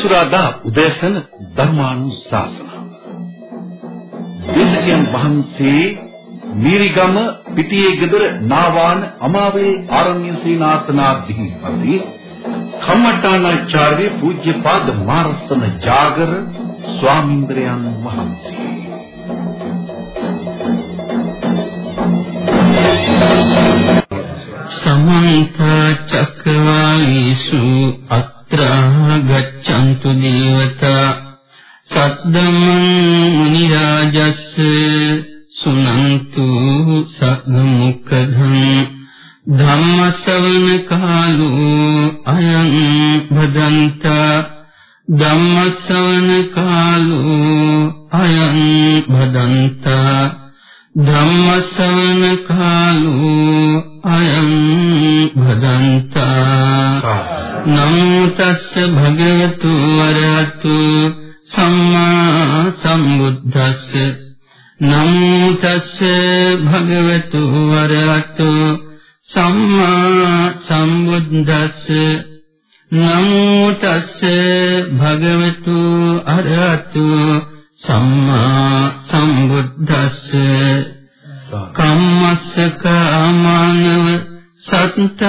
සෙනසුරාදා සෙනසුරාදා උදෑසන ධර්මානුශාසනාව දේශකයන් වහන්සේ මීරිගම පිටියේ ගෙදර නාවාන අමාවේ ආරණ්‍ය සීනාසනාධිපති කම්මඨානාචාර්ය පූජ්‍යපාද මාරසන ජාගර ස්වාමීන්ද්‍රයන් වහන්සේ. සමන්ත චක්කවාලීසු අත්‍රා ගච්ඡන්තු දේවතා සද්දමං මුනි රාජස්ස සුනන්තු සග්ගමුඛධම් ධම්මසවන කාලෝ අයං භදන්තා ධම්මසවන කාලෝ අයං භදන්තා ධම්මසවන කාලෝ අයං භදන්තා නමෝ තස්ස භගවතු වරහතු සම්මා සම්බුද්දස්ස නමෝ තස්ස භගවතු වරහතු සම්මා සම්බුද්දස්ස නමෝ තස්ස භගවතු අරහතු සම්මා සම්බුද්දස්ස කම්මස්ස කාමනව සත්ත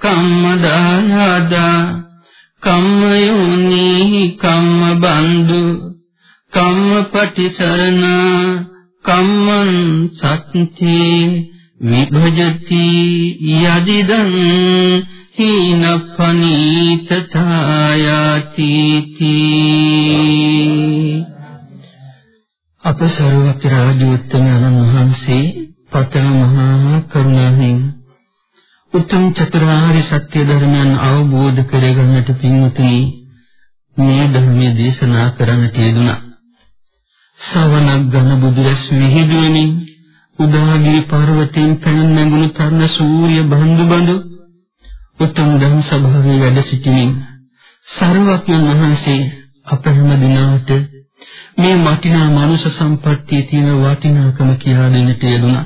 කම්මදායදා. කම්මයෝනි කම්ම බන්දු කම්මපටිසරණ කම්මං සත්‍ති විභජති යදිදං හීනපනීතතායති අප සරුවක්ති රාජෝත්තමයන් වහන්සේ පතන මහා කරුණාවෙන් උතුම් චතුරාර්ය සත්‍ය ධර්මයන් අවබෝධ කරගන්නට පින්වතුනි මේ ධර්මයේ දේශනා කරන්නට යෙදුණා. ශ්‍රවණක් ගන්න බුදුරස් විහිදුවමින් උදාගිරි පර්වතයෙන් පැන නැගුණු තරණ සූර්ය බඳු බඳු උතුම් ධම් සභාවේ වැඩ සිටිමින් සර්වඥ වහන්සේ අප හැම දිනකට මේ වටිනා මනුෂ්‍ය සම්පත්තියේ තියෙන වටිනාකම කියා දෙන්නට යෙදුණා.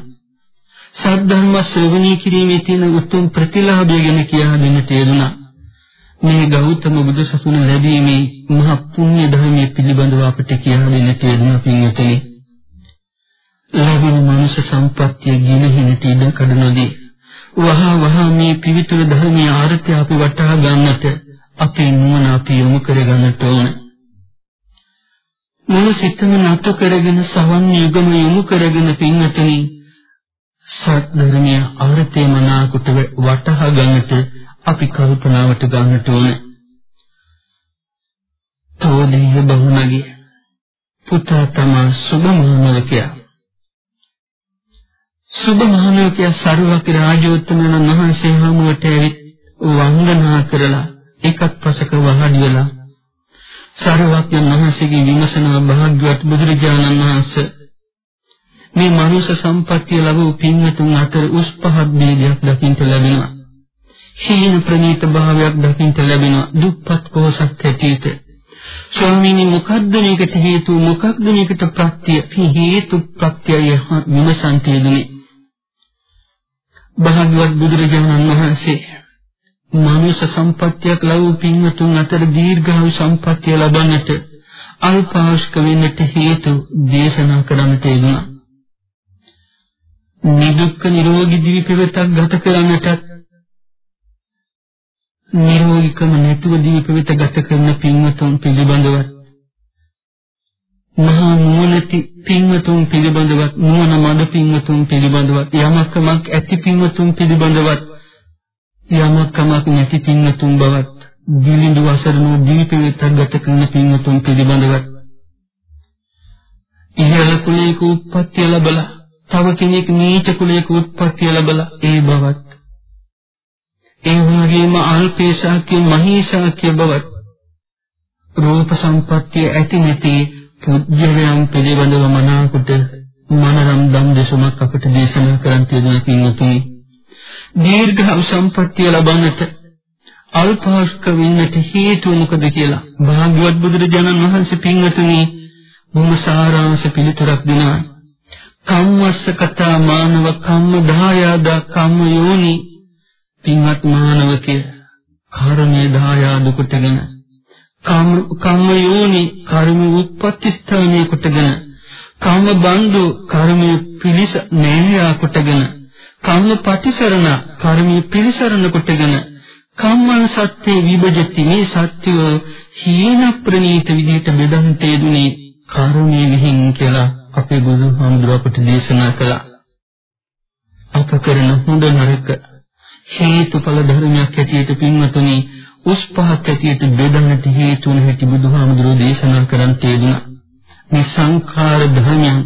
සද්ධර්ම ශ්‍රවණී කිරීමේ තියෙන උතුම් ප්‍රතිලාභය ගැන කියා දෙන්නට යෙදුණා. මේ ගෞතම බුදු සසුන ලැබීමේ මහ පුණ්‍ය ධර්මයේ පිළිබඳව අපට කියා දෙන්නට යෙදුණා පින්වතුනි. ලැබෙන මනුෂ්‍ය සම්පත්තිය ගිනහිනට ඉඩ කඩනදී වහා වහා මේ පිවිතුරු ධර්මයේ ආර්ථය අපි වටහා ගන්නට අපේ නුවණ අපි යොමු කර ගන්නට ඕනේ. මුළු සිතම නතු කරගෙන සවන් යුගම යොමු කරගෙන පින්වතුනි සත් ධර්මය අර්ථය මනාකොට වටහා ගන්නට අපි කල්පනාවට ගන්නට ඕනේ. තෝදීහ බහුණගේ පුතා තමා සුබ මහානවකයා. සුබ මහානවකයා සරුවක රාජෝත්තමයන් වහන්සේ හමුවට ඇවිත් වන්දනා කරලා එකත් පසක වහඩි වෙලා සරුවක්යන් වහන්සේගේ විමසනා භාග්‍යවත් බුදුරජාණන් වහන්සේ මේ මනුෂ්‍ය සම්පත්තිය ලැබූ පින්වතුන් අතර උස් පහත් ભેදයක් දකින්න ලැබෙනවා. හීන ප්‍රනීත භාවයක් දකින්න ලැබෙනවා. දුප්පත් කොහොසත් හැටියට. ස්වාමීනි මොකද්ද මේකට හේතුව මොකක්ද මේකට ප්‍රත්‍ය? හේතු ප්‍රත්‍යය විමසන්තේදුනේ. භාග්‍යවත් බුදුරජාණන් වහන්සේ මනුෂ්‍ය සම්පත්තියක් ලැබූ පින්වතුන් අතර දීර්ඝායු සම්පත්තිය ලබන්නට අල්පාවශ්‍යක වෙන්නට හේතු දේශනා කරන්නට යෙදුණා. නිදුක්ඛ නිරෝගී දිවි පෙවතක් ගත කරන්නට නිරෝගීකම නැතුව දිවි පෙවත ගත කරන පින්වතුන් පිළිබඳව මහා නුවණති පින්වතුන් පිළිබඳවත් නුවණ මද පින්වතුන් පිළිබඳවත් යමකමක් ඇති පින්වතුන් පිළිබඳවත් යමකමක් නැති පින්වතුන් බවත් දිලිඳු අසරණෝ දිවි පෙවතක් ගත කරන පින්වතුන් පිළිබඳවත්. ඉහළ කුලයක උප්පත්තිය ලැබලා තව කෙනෙක් නීච කුලයක උත්පත්ති ලැබලා ඒ බවත්. ඒ වගේම අල්පේශාක්‍ය මහේශාක්‍ය බවත්. රූප සම්පත්තිය ඇති නැති පුජ්‍යයන් පිළිබඳව මනාකොට මනරම් දම් දෙසමක් අපට දේශනා කරන් තියෙන පින්වතුනි දීර්ඝ සම්පත්තිය ලබන්නට අල්පාස්ක වෙන්නට හේතුව මොකද කියලා භාග්‍යවත් බුදුරජාණන් වහන්සේ පින්වතුනි බොහොම සාරාංශ පිළිතුරක් දෙනවා. කම්මස්ස කතා මානව කම්ම දායාද කම්ම යෝනි. පින්වත් මානවකය කර්මයේ දායාද කොටගෙන කම්ම යෝනි කර්ම උත්පත්ති ස්ථානයේ කොටගෙන කම්ම බන්දු කර්මයේ පිලිස නෑයා කොටගෙන කම්ම පටිසරණ කර්මයේ පිලිසරණ කොටගෙන කම්මං සත්‍යේ විභජති මේ සත්‍යය හීන ප්‍රනීත විදිහට බෙදන් තේදුනේ කරුණේ විහිං කියලා අපේ බුදුහාමුදුරුවෝ අපට දේශනා කළා. අප කරන හොඳ නරක හේතුඵල ධර්මයක් ඇටියට පින්වතුනි උස් පහත් ඇටියට බෙදන්නට හේතු වන හැටි බුදුහාමුදුරුවෝ දේශනා කරන් තේදුනා. මේ සංඛාර ධර්මයන්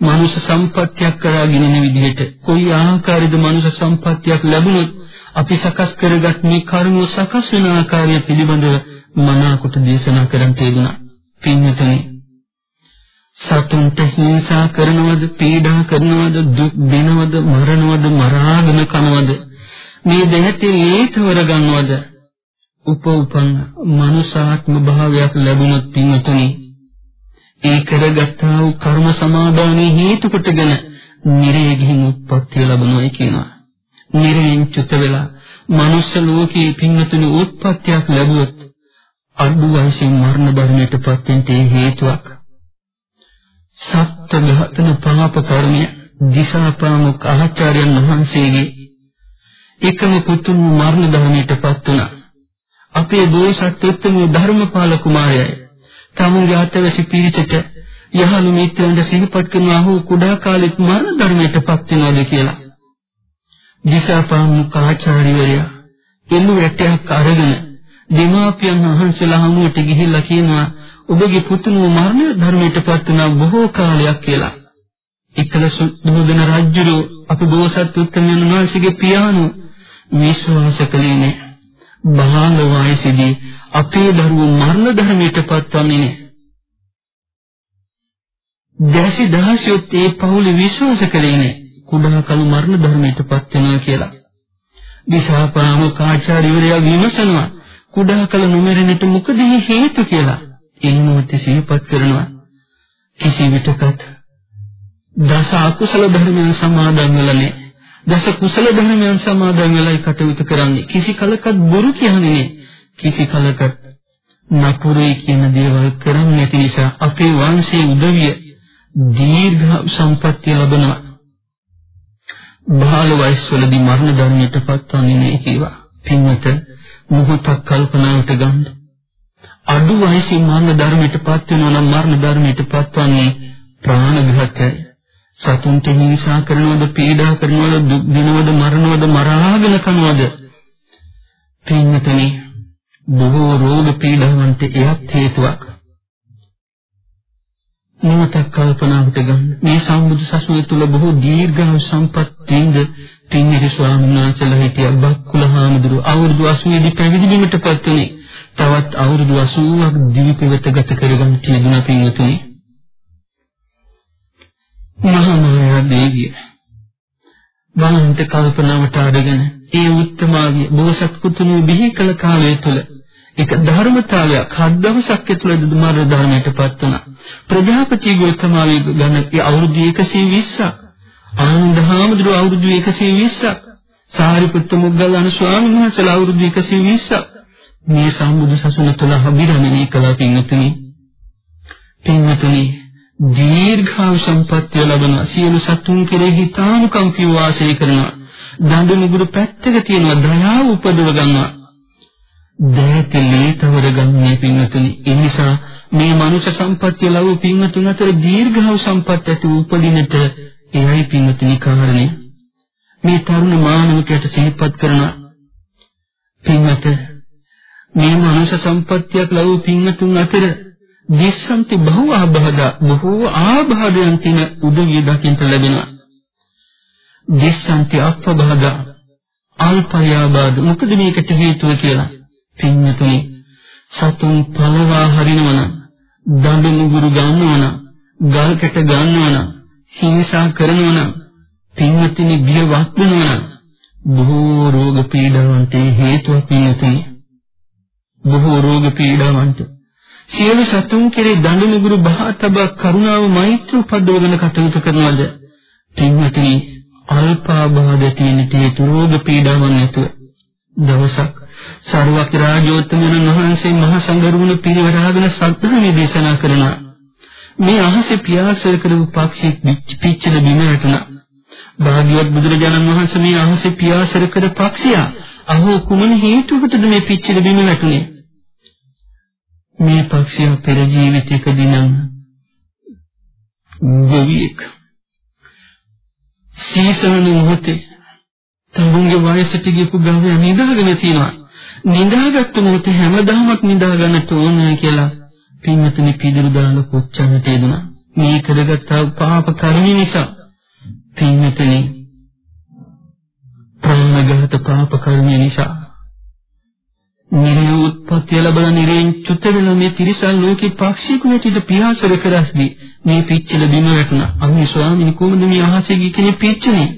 මනුෂ්‍ය සම්පත්තියක් කරගෙන ඉන විදිහට. කොයි ආකාරයේද මනුෂ්‍ය සම්පත්තියක් ලැබුණොත් අපි සකස් කරගත් මේ කර්ම සකස් වෙන ආකාරය පිළිබඳව මනාකොට දේශනා කරන් තේරුණා. පින්වතුනි සතුන්ට හිංසා කරනවද පීඩා කරනවද දුක් දෙනවද මරනවද මරාගෙන කනවද? මේ දෙහතේ ඒකවර ගන්නවද උපෝපන් මනුෂාත්ම භාවයක් ලැබුණොත් පින්වතුනි ඒ කරගත්තා වූ කර්ම සමාදානයේ හේතු කොටගෙන නිරේ ගිහින් උත්පත්ති ලැබුණොයි කියනවා නිරයෙන් චුත වෙලා මනුෂ්‍ය ලෝකයේ පින්වතුනි උත්පත්තියක් ලැබුවොත් අඩු වයසින් මරණ ධර්මයට පත් වෙන්න හේතුවක් සත්ත්ව ඝාතන පාප කර්මය දිසාපාමුක් ආචාර්යයන් වහන්සේගේ එකම පුතුන් මරණ ධර්මයට පත් වුණා. අපේ බෝසත්ත්වත්වම ධර්මපාල කුමාරයයි. තමුන්ගේ අතවැසි පිරිසට යහළු මිත්‍රයන්ට සිහිපත් කරනවා හෝ කුඩා කාලෙත් මරණ ධර්මයට පත් වෙනවද කියලා. දිසාපාමුක් ආචාර්යවරයා එළු වැටයක් අරගෙන දෙමාපියන් වහන්සේලා හමුවට ගිහිල්ලා කියනවා ඔබගේ පුතුණෝ මරණ ධර්මයට පත් වුණා බොහෝ කාලයක් කියලා. එකලස දුමුදන රජුරෝ අප බෝසත් උත්තමයන් වහන්සේගේ පියාණෝ විශ්වාස කළේ නෑ. බාල වයසේදී අපේ දරුවෝ මරණ ධර්මයට පත්වන්නේ නෑ. දැසි දහසියොත් ඒ පවුලේ විශ්වාස කළේ නෑ. කුඩා කලු මරණ ධර්මයට පත් වෙනවා කියලා. දිසාපාම කාචාර්යවරයා විමසනවා කුඩා කල නොමරෙන්නට මොකද හේතු කියලා. ඒ මොහොතේ සිහිපත් කරනවා කිසි විටකත් දස අකුසල ධර්මයන් සමාදන් වෙලා නැහැ. දස කුසල ධර්මයන් සමාදන් වෙලායි කටයුතු කරන්නේ. කිසි කලකත් බොරු කියන්නේ නැහැ. කිසි කලකත් නපුරේ කියන දේවල් කරන්නේ නැති නිසා අපේ වංශයේ උදවිය දීර්ඝ සම්පත්තිය ලබනවා. බාල වයස්වලදී මරණ ධර්මයට පත්වන්නේ නැහැ කියලා. පින්වත මොහොතක් කල්පනාවට ගන්න. අඩු වයසින් මරණ ධර්මයට පත් වෙනවා නම් මරණ ධර්මයට පත්වන්නේ ප්‍රාණඝාතය. සතුන්ට හිංසා කරනවද, පීඩා කරනවද, දුක් දිනවද, මරනවද, මරාගෙන කනවද? පින්නතනේ බොහෝ රෝග පීඩාවන්ට එයත් හේතුවක්. මොහොතක් කල්පනාවට ගන්න. මේ සම්බුදු සසුන තුල බොහෝ දීර්ඝ සම්පත්තියින්ද පින්නරි ස්වාමීන් වහන්සේලා හිටිය බක්කුල හාමුදුරුව අවුරුදු 80 දී පැවිදි වීමට පත් වුණේ. තවත් අවුරුදු 80ක් දිවි පෙවත ගත කරගන්න තිබුණා පින්වතුනි. මහා මායා දේවිය වහන්ත කල්පනාවට අරගෙන ඒ උත්තමාවිය බෝසත් පුතුණු බිහි කළ කාලය තුල එක ධර්මතාවයක් හත් දවසක් ඇතුළත මාර්ග ධර්මයට පත් වුණා. ප්‍රජාපති ගෞතමාවිය ගන්න ඒ අවුරුදු 120ක් ආනන්ද හාමුදුරුවෝ අවුරුදු 120ක් සාරිපුත්ත මොග්ගල්ලාන ස්වාමීන් වහන්සේලා අවුරුදු 120ක් මේ සම්බුදු සසුන තුළ අභිරමණය කළා පින්වතුනි. පින්වතුනි දීර්ඝායු සම්පත්තිය ලබන සියලු සතුන් කෙරෙහි හිතානුකම්පිත වාසය කරනවා. දඬු මුගුරු පැත්තක තියෙනවා දයාව උපදව ගන්නවා. දෑතලේ තවර ගන්නේ පින්වතුනි. ඒ නිසා මේ මනුෂ්‍ය සම්පත්තිය ලැබු පින්වතුන් අතර දීර්ඝායු සම්පත් ඇති උපදිනට එයයි පින්වතුනි කාරණේ. මේ තරුණ මානවකයට සිහිපත් කරන පින්වත මේ මනුෂ්‍ය සම්පත්තියක් ලැබු පින්වතුන් අතර දිස්සන්ති බහුව ආබාධ බොහෝ ආබාධයන් තින උදවිය දකින්ට ලැබෙනවා. දිස්සන්ති අපබාධ අල්පයාබාධ මොකද මේකට හේතුව කියලා? පින්වතුනි සතුන් පළවා හරිනවන දඬු මුගුරු ගන්නවන ගල්කට ගන්නවන හිංසා කරනවන පින්වතුනි බිය වක්වනවන බොහෝ රෝග පීඩාවන්ට හේතුවක් පින්වතුනි. බොහෝ රෝග පීඩාවන්ට. සියලු සතුන් කෙරේ දඬු නිගුරු බහා තබා කරුණාව මෛත්‍රී උපදවගෙන කටයුතු කරනවද? පින්වතුනි අල්පාබාධ තියෙන හේතු රෝග පීඩාවන් නැතුව දවසක් සාරවත් රාජෝත්තමයන් වහන්සේ මහා සංඝරුවන පිරිවරාගෙන සත්‍යමය දේශනා කරනවා. මේ අහසේ පියාසර කරපු පක්ෂියෙක් පිච්චෙන බිම වැටුණා. භාග්‍යවත් බුදුරජාණන් වහන්සේ මේ අහසේ පියාසර කර පක්ෂියා අහෝ කුමන හේතුවකටද මේ පිච්චෙන බිම වැටුනේ? මේ පක්ෂියා පෙර ජීවිතයකදී නම් ගොවියෙක් සීසන මොහොතේ තමුන්ගේ වයසට ගියපු ගවයා නිදාගෙන තියෙනවා. නිදාගත්තු මොහොතේ හැමදාමත් නිදා ගන්නට ඕන කියලා පින්වතුනි පිළිදරු දාන කොච්චරට එදුනා. මේ කරගත් පාප කර්ම නිසා පින්වතුනි ප්‍රාණඝාත පාප කර්ම නිසා නිරේ උත්පත්ති ලැබලා නිරේන් චුත වෙන මේ තිරිසන් ලෝකේ පාක්ෂිකු හැටියට පියාසර කරස්දී මේ පිච්චල බිම වැටුණා. අනේ ස්වාමීනි කොහොමද මේ අහසේ ගිය කෙනෙක් පිච්චුනේ?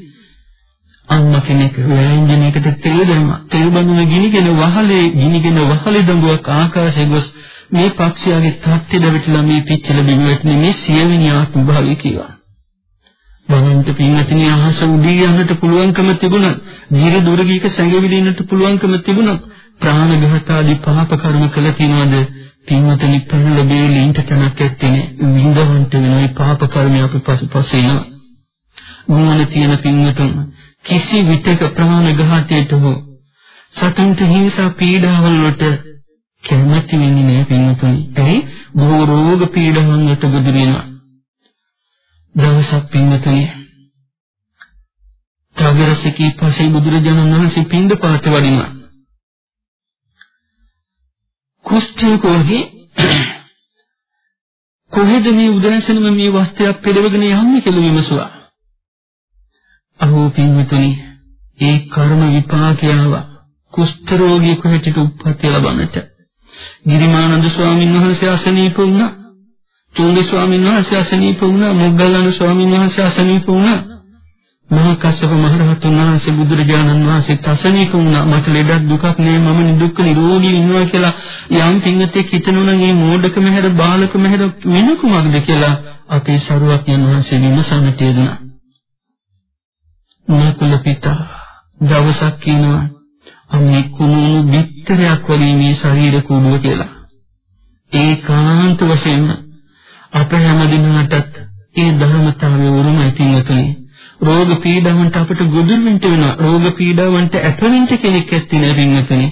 අන්න කෙනෙක් වෑංජනයකට තෙල් දැම්මා. තෙල් බඳුන ගිනිගෙන වහලේ ගිනිගෙන වහලේ දඟුවක් ආකාශයේ ගොස් මේ පක්ෂියාගේ තාත්තේ දවිටලා මේ පිච්චල බිම වැටුනේ මේ සියවෙනි ආත්ම භාවය කියලා. බලන්ට පින්වත්නි අහස උදී යන්නට පුළුවන්කම තිබුණත්, ජීර දුර ගීක සැඟවිලි ඉන්නට පුළුවන්කම තිබුණත් ප්‍රාණඝාත ආදී පාප කර්ම කළ තියනවාද? පින්වත්නි පහළ බේලින්ට තනක් ඇත්තේ නෑ. විඳවන්ට වෙන මේ පාප කර්මය අපි පසුපස එනවා. මොන තියෙන පින්වතුන් කිසි විටක ප්‍රාණඝාතයට හෝ සතුන්ට හිංසා පීඩාවල් වලට කැමැති වෙන්නේ නෑ පින්වතුනි. ඒ බොහෝ රෝග පීඩාවන් වලට ගොදුරු වෙනවා. දවසක් පින්වතුනි තවරසකී පසේ බුදුරජාණන් වහන්සේ පින්ඳ පාත වඩිනවා. කුෂ්ඨිකෝහි කොහෙද මේ උදෑසනම මේ වස්ත්‍රයක් පෙරවගෙන යන්නේ කියලා විමසුවා. අහෝ පින්වතුනි ඒ කර්ම විපාකයව කුෂ්ඨ රෝගියෙකු හැටියට උප්පත්ති ලබන්නට ගිරිමානන්ද ස්වාමීන් වහන්සේ අසනීප වුණා. චුන්දි ස්වාමීන් වහන්සේ අසනීප වුණා. මොග්ගල්ලාන ස්වාමීන් වහන්සේ අසනීප වුණා. මහා කස්සප මහ රහතන් වහන්සේ බුදුරජාණන් වහන්සේ තසනීක වුණා. මට ලෙඩක් දුකක් නෑ මම නිදුක්ක නිරෝගී ඉන්නවා කියලා යම් පින්වතෙක් හිතනවා නම් මේ මෝඩකම හැර බාලකම හැර වෙන කුමක්ද කියලා අපේ සරුවක්යන් වහන්සේ විමසන්නට යෙදුණා නකුල පිතා දවසක් කියනවා අම්මේ කුණුණු බිත්තරයක් වගේ මේ ශරීර කුඩුව කියලා. ඒකාන්ත වශයෙන්ම අප හැම දිනකටත් ඒ ධර්මතාවය උරුමයි පින්වතුනි රෝග පීඩාවන්ට අපට ගොදුරු වෙන්න වෙනවා. රෝග පීඩාවන්ට ඇපෙන්න කෙනෙක් ඇත්තේ නැහැ පින්වතුනි.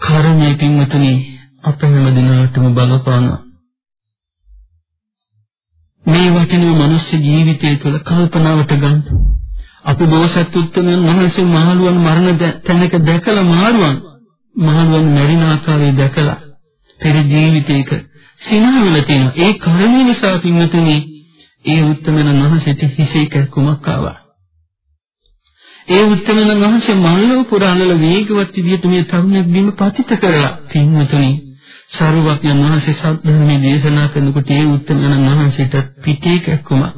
කර්මයේ පින්වතුනි අප හැම දිනකටම බලපානවා. මේ වටිනා මනුස්ස ජීවිතය තුළ කල්පනාවට ගන්න. අපි බෝසත් උත්තමයන් වහන්සේ මහලුවන් මරණ තැනක දැකලා මාරුවන් මහලුවන් මැරින ආකාරය දැකලා පෙර ජීවිතයක සිනාවල තියෙනවා. ඒ කර්මය නිසා පින්වතුනි ඒ උත්තමයන් වහන්සේට හිසේ කැක්කුමක් ආවා. ඒ උත්තමයන් වහන්සේ මල්ලෝ පුරාණල වේගවත් විදියට මේ තරුණයෙක් බිම පතිත කරලා පින්වතුනි සරුවක්යන් වහන්සේ සත්‍යමේ දේශනා කරනකොට ඒ උත්තමයන් වහන්සේට පිටේ කැක්කුමක්.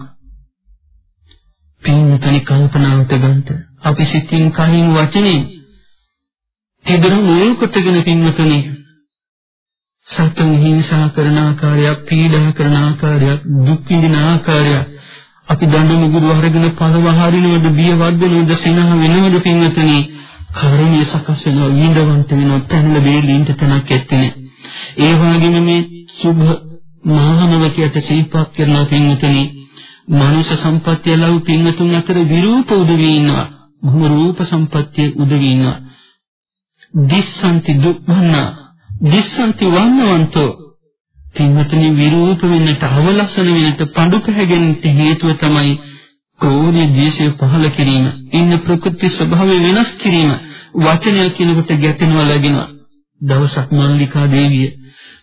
පින්වතුනි කල්පනාවට ගන්නට අපි සිතින් කයින් වචනේ තිබුණු මුල් කොටගෙන පින්වතුනි සතුන් හිංසා කරන ආකාරයක්, පීඩා කරන ආකාරයක්, දුක් විඳින ආකාරයක් අපි දඬු මුගුරු අරගෙන පළව හරිනවද, බිය වර්ධනවද, සිනහ වෙනවද පින්වතුනි? කරුණිය සකස් වෙනවා, විඳවන්ත වෙනවා, පැනල බේලින්ට තනක් ඇත්තේ ඒ වගේම මේ සුභ මහානවකයට සිහිපත් කරන පින්වතුනි, මනුෂ්‍ය සම්පත්තිය ලැබු පින්වතුන් අතර විරූප උදවි ඉන්නවා. බොහොම රූප සම්පත්තිය උදවි ඉන්නවා. දිස්සන්ති දුක්ඛනා දිස්සන්ති වන්නවන්තෝ. පින්වතුනි විරූප වෙන්නට අවලස්සන වෙන්නට පඳු පැහැගෙන්නට හේතුව තමයි ක්‍රෝධය ද්වේෂය පහළ කිරීම. ඉන්න ප්‍රකෘති ස්වභාවය වෙනස් කිරීම. වචනය කියනකොට ගැටෙනවා ලැබෙනවා. දවසක් මල්ලිකා දේවිය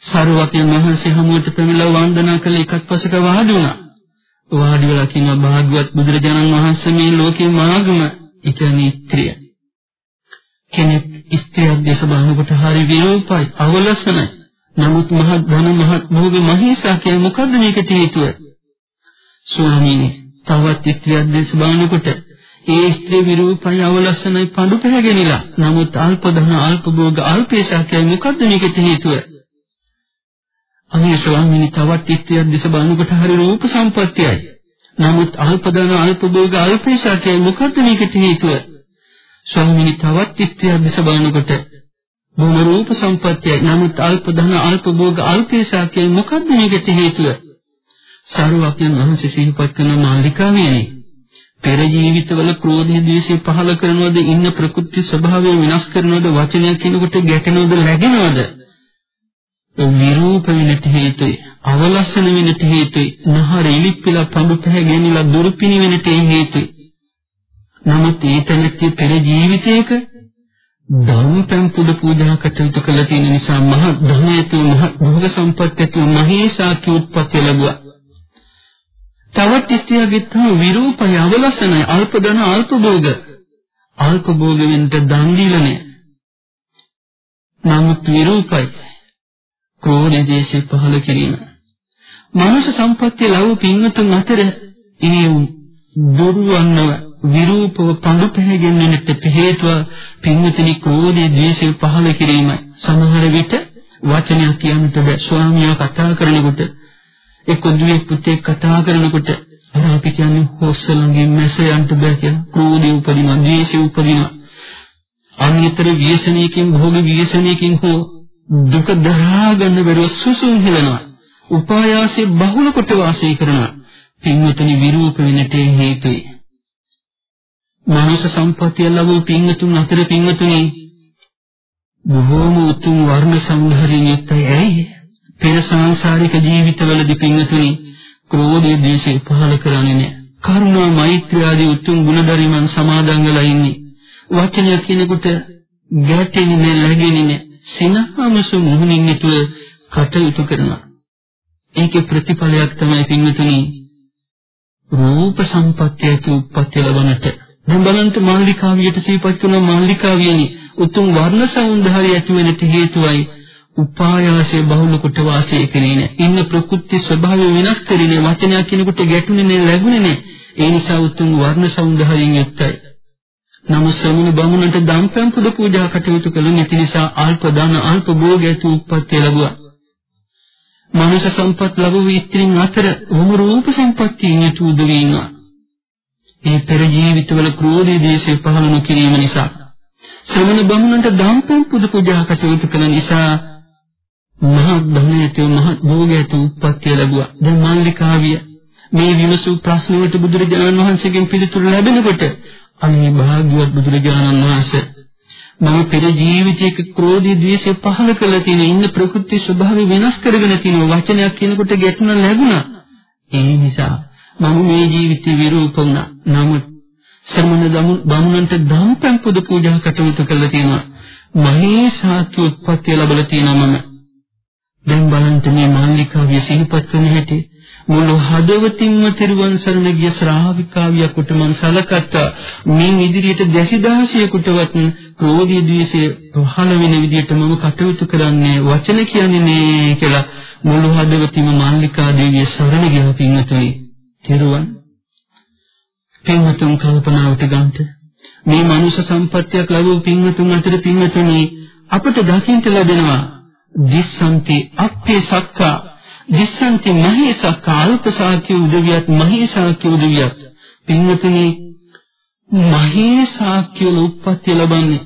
සරුවක්යන් වහන්සේ හමුවට පැමිණලා වන්දනා කළ එකක් පසක වාඩි වුණා. වාඩි වෙලා කියනවා භාග්‍යවත් බුදුරජාණන් වහන්සේ මේ ලෝකේ මාගම ඒ කියන්නේ ස්ත්‍රිය. කෙනෙක් ස්ත්‍රියක් දේශ බලනකොට හරි විරූපයි අවලස්සනයි. නමුත් මහත් ධන මහත් භෝගේ මහේසා කියන්නේ මොකද්ද මේකට හේතුව? ස්වාමීනි තවත් ස්ත්‍රියක් දේශ බලනකොට ඒ ස්ත්‍රී විරූපයි අවලස්සනයි පඳු පැහැගෙනලා. නමුත් අල්ප ධන අල්ප භෝග අල්පේශා කියන්නේ මොකද්ද මේකට හේතුව? අනේ ස්වාමීනි තවත් ස්ත්‍රියක් දේශ බලනකොට හරි රූප සම්පත්තියයි. නමුත් අල්ප ධන අල්ප භෝග අල්පේශා කියන්නේ මොකද්ද මේකට හේතුව? ස්වාමීනි තවත් ස්ත්‍රියක් දිස බලනකොට බොහොම රූප සම්පත්තිය නමුත් අල්ප ධන අල්ප භෝග අල්පේශා කියන මොකද්ද මේකට හේතුව? සරුවක්යන් වහන්සේ සිහිපත් කරන මාලිකාවේනේ පෙර ජීවිතවල ක්‍රෝධය ද්වේෂය පහල කරනවද ඉන්න ප්‍රකෘති ස්වභාවය විනාශ කරනවද වචනයක් කියනකොට ගැටෙනවද läගෙනවද විරූප වෙනට හේතුයි අවලස්සන වෙනට හේතුයි නහර ඉලිප්පිලා පඹ පැහැගෙනලා දුරුපිනි වෙනට හේතුයි නමුත් ඒ තැනදී පෙර ජීවිතයක ධර්ම පෙම් පුද පූජා කටයුතු කළ තියෙන නිසා මහ ධනයතු මහ භෝග සම්පත්තියතු මහේසාක්‍ය උත්පත්ති ලැබුවා. තවත් ස්ත්‍රියක් ගත්තම විරූපය අවලස්සනයි අල්ප ධන අල්ප භෝග. අල්ප භෝග වෙන්න දන් දීලා නෑ නමුත් විරූපයි ක්‍රෝධ දේශේ පහල කිරීම. මනුෂ්‍ය සම්පත්තිය ලැබු පින්වතුන් අතර ඒ දුර්වන්නව විරූපව පඳු පැහැගෙන්නට හේතුව පින්වතුනි ක්‍රෝධයේ ද්වේෂය පහල කිරීමයි සමහර විට වචනයක් කියන්නට බෑ. ස්වාමියා කතා කරනකොට එක්ක දුවේ පුතේ කතා කරනකොට අර අපි කියන්නේ හොස්සලංගෙන් මැස යන්න බෑ කියන ක්‍රෝධය උපදිනවා ද්වේෂය උපදිනවා. අනිතර ව්‍යසනයකින් භෝග ව්‍යසනයකින් හෝ දුක දරා ගන්න බැරුව සුසුම් හිලනවා උපායාසයේ බහුල කොට වාසය කරනවා. පින්වතුනි විරූප වෙනට හේතුයි. මනුෂ්‍ය සම්පත්තිය ලැබූ පින්වතුන් අතර පින්වතුනි බොහෝම උතුම් වර්ණ සම්භාරයෙන් යුක්තයි ඇයි පෙර සංසාරික ජීවිතවලදී පින්වතුනි ක්‍රෝධය ද්වේෂය පහල කරන්නේ නැහැ. කරුණා මෛත්‍රිය ආදී උතුම් ගුණධර්මයන් සමාදන් වෙලා ඉන්නේ. වචනය කියනකොට ගැටෙන්නේ නැහැ, läගෙන්නේ නැහැ. සිනහමසු මුහුණින් යුතුව කටයුතු කරනවා. ඒකේ ප්‍රතිඵලයක් තමයි පින්වතුනි රූප සම්පත්තියට උප්පත්ති ලැබනට. දැන් බලන්න මාල්ලිකාවියට සිහිපත් කරන මාල්ලිකාවියනි උතුම් වර්ණ සෞන්දර්යය ඇති වෙන්නට හේතුවයි උපායාසයේ බහුල කොට වාසය කරේ නැහැ. ඉන්න ප්‍රකෘති ස්වභාවය වෙනස් කරේ නැහැ. වචනයක් කියනකොට ගැටුනේ නැහැ, ලැබුණේ නැහැ. ඒ නිසා උතුම් වර්ණ සෞන්දර්යයෙන් යුක්තයි. නමුත් ශ්‍රමණ බමුණන්ට දම්පැන් පුද පූජා කටයුතු කළ නැති නිසා අල්ප දාන අල්ප භෝග ඇති උප්පත්තිය ලැබුවා. මනුෂ්‍ය සම්පත් ලැබුව ඉත්‍රින් අතර වම රූප සම්පත්තියෙන් යතු උදවිනා. ඒ පෙර ජීවිතවල ක්‍රෝධී දේශේ පහළ නොකිරීම නිසා ශ්‍රමණ බමුණන්ට දම්පැන් පුද පූජා කටයුතු කළ නිසා මහත් ධනයට මහත් භෝගයට උත්පත්ති ලැබුවා. දැන් මාල්ලිකාවිය මේ විමසූ ප්‍රශ්න වලට බුදුරජාණන් වහන්සේගෙන් පිළිතුරු ලැබෙනකොට අනේ භාග්‍යවත් බුදුරජාණන් වහන්සේ මම පෙර ජීවිතයක ක්‍රෝධී ද්වේෂය පහල කළා තියෙන ඉන්න ප්‍රකෘති ස්වභාවය වෙනස් කරගෙන තියෙන වචනයක් කියනකොට ගැටුණ ලැබුණා. ඒ නිසා මම මේ ජීවිතේ විරූප වුණා. නමුත් ශ්‍රමණ බමුණන්ට දම්පැන් පුද පූජා කටයුතු කළා තියෙනවා. මහේසාක්‍ය උත්පත්ති ලැබලා තියෙනවා මම. දැන් බලන්න මේ මාල්ලිකාවිය සිහිපත් කරන හැටි මුළු හදවතින්ම තිරුවන් සරණ ගිය ශ්‍රාවිකාවියකට මම සලකත්තා මේ ඉදිරියට දැසිදාසියෙකුටවත් ක්‍රෝධී ද්වේෂය පහළ වෙන විදිහට මම කටයුතු කරන්නේ වචන කියන්නේ නේ කියලා මුළු හදවතින්ම මාල්ලිකා දේවිය සරණ ගියා පින්වතුනි තිරුවන් පින්වතුන් කල්පනාවට ගන්නට මේ මනුෂ්‍ය සම්පත්තියක් ලැබූ පින්වතුන් අතර පින්වතුනි අපට දකින්න ලැබෙනවා දිස්සන්ති අප්පේ සක්කා දිස්සන්ති මහේසක්කා අල්පසාක්‍ය උදවියත් මහේසාක්‍ය උදවියත් පින්වතුනි මහේසාක්‍ය උප්පත්ති ලබන්නේ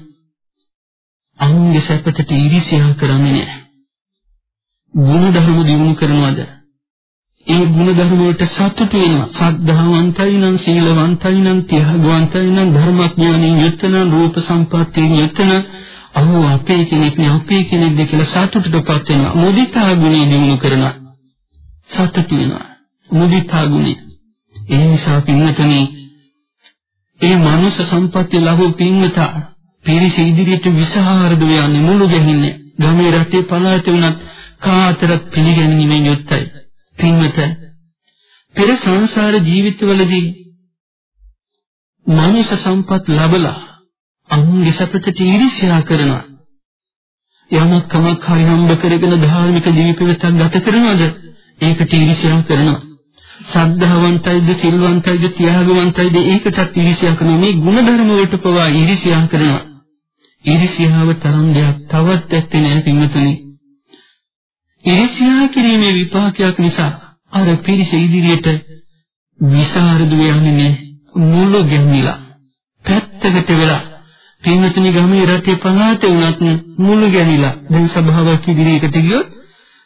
අංග සැපතට ඉරිසියා කරන්නේ නැහැ. ගුණ ධර්ම දිනු කරනවද? ඒ ගුණ ධර්ම වලට සතුටු වෙනවා. සද්ධාවන්තයි නම් සීලවන්තයි නම් ත්‍යාගවන්තයි නම් ධර්මඥානින් යුක්තන රූප සම්පත්තියෙන් යුක්තන අහෝ අපේ කෙනෙක් නේ අපේ කෙනෙක්ද කියලා සතුටටපත් වෙනවා. මුදිතා ගුණය දිනු කරනවා. සතුටු වෙනවා. මුදිතා ගුණය. ඒ නිසා පින්වතුනි ඒ මනුෂ්‍ය සම්පත්තිය ලැබු පින්වතා පිරිස ඉදිරියට විසහාරද යන්නේ මුළු ගැහින්නේ. ගමේ රටේ පළාත වුණත් කාතරත් පිළිගැනීමෙන් යුක්තයි. පින්වත පෙර සංසාර ජීවිතවලදී මනුෂ්‍ය සම්පත් ලැබලා අනුන්ගේ සපතට ඊර්ෂ්‍යා කරනවා. යමක් කමක් හරි හම්බ කරගෙන ධාර්මික ජීවිතයක් ගත කරනවද? ඒකට ඊර්ෂ්‍යා කරනවා. ශ්‍රද්ධාවන්තයිද සිල්වන්තයිද ත්‍යාගවන්තයිද ඒකටත් ඊර්ෂ්‍යා කරනවා. මේ ಗುಣධර්ම වලට පවා ඊර්ෂ්‍යා කරනවා. ඊර්ෂ්‍යාව තරම් දෙයක් තවත් ඇත්තේ නැහැ පින්වතුනි. ඊර්ෂ්‍යා කිරීමේ විපාකයක් නිසා අර පිරිස ඉදිරියට විසරද වෙන්නේ මුළු ගෙම්මිලා පැත්තකට වෙලා පින්වතුනි ගමේ රටේ පළාතේ වුණත් මුළු ගැනිලා දැන් සභාවක් ඉදිරියකට ගියොත්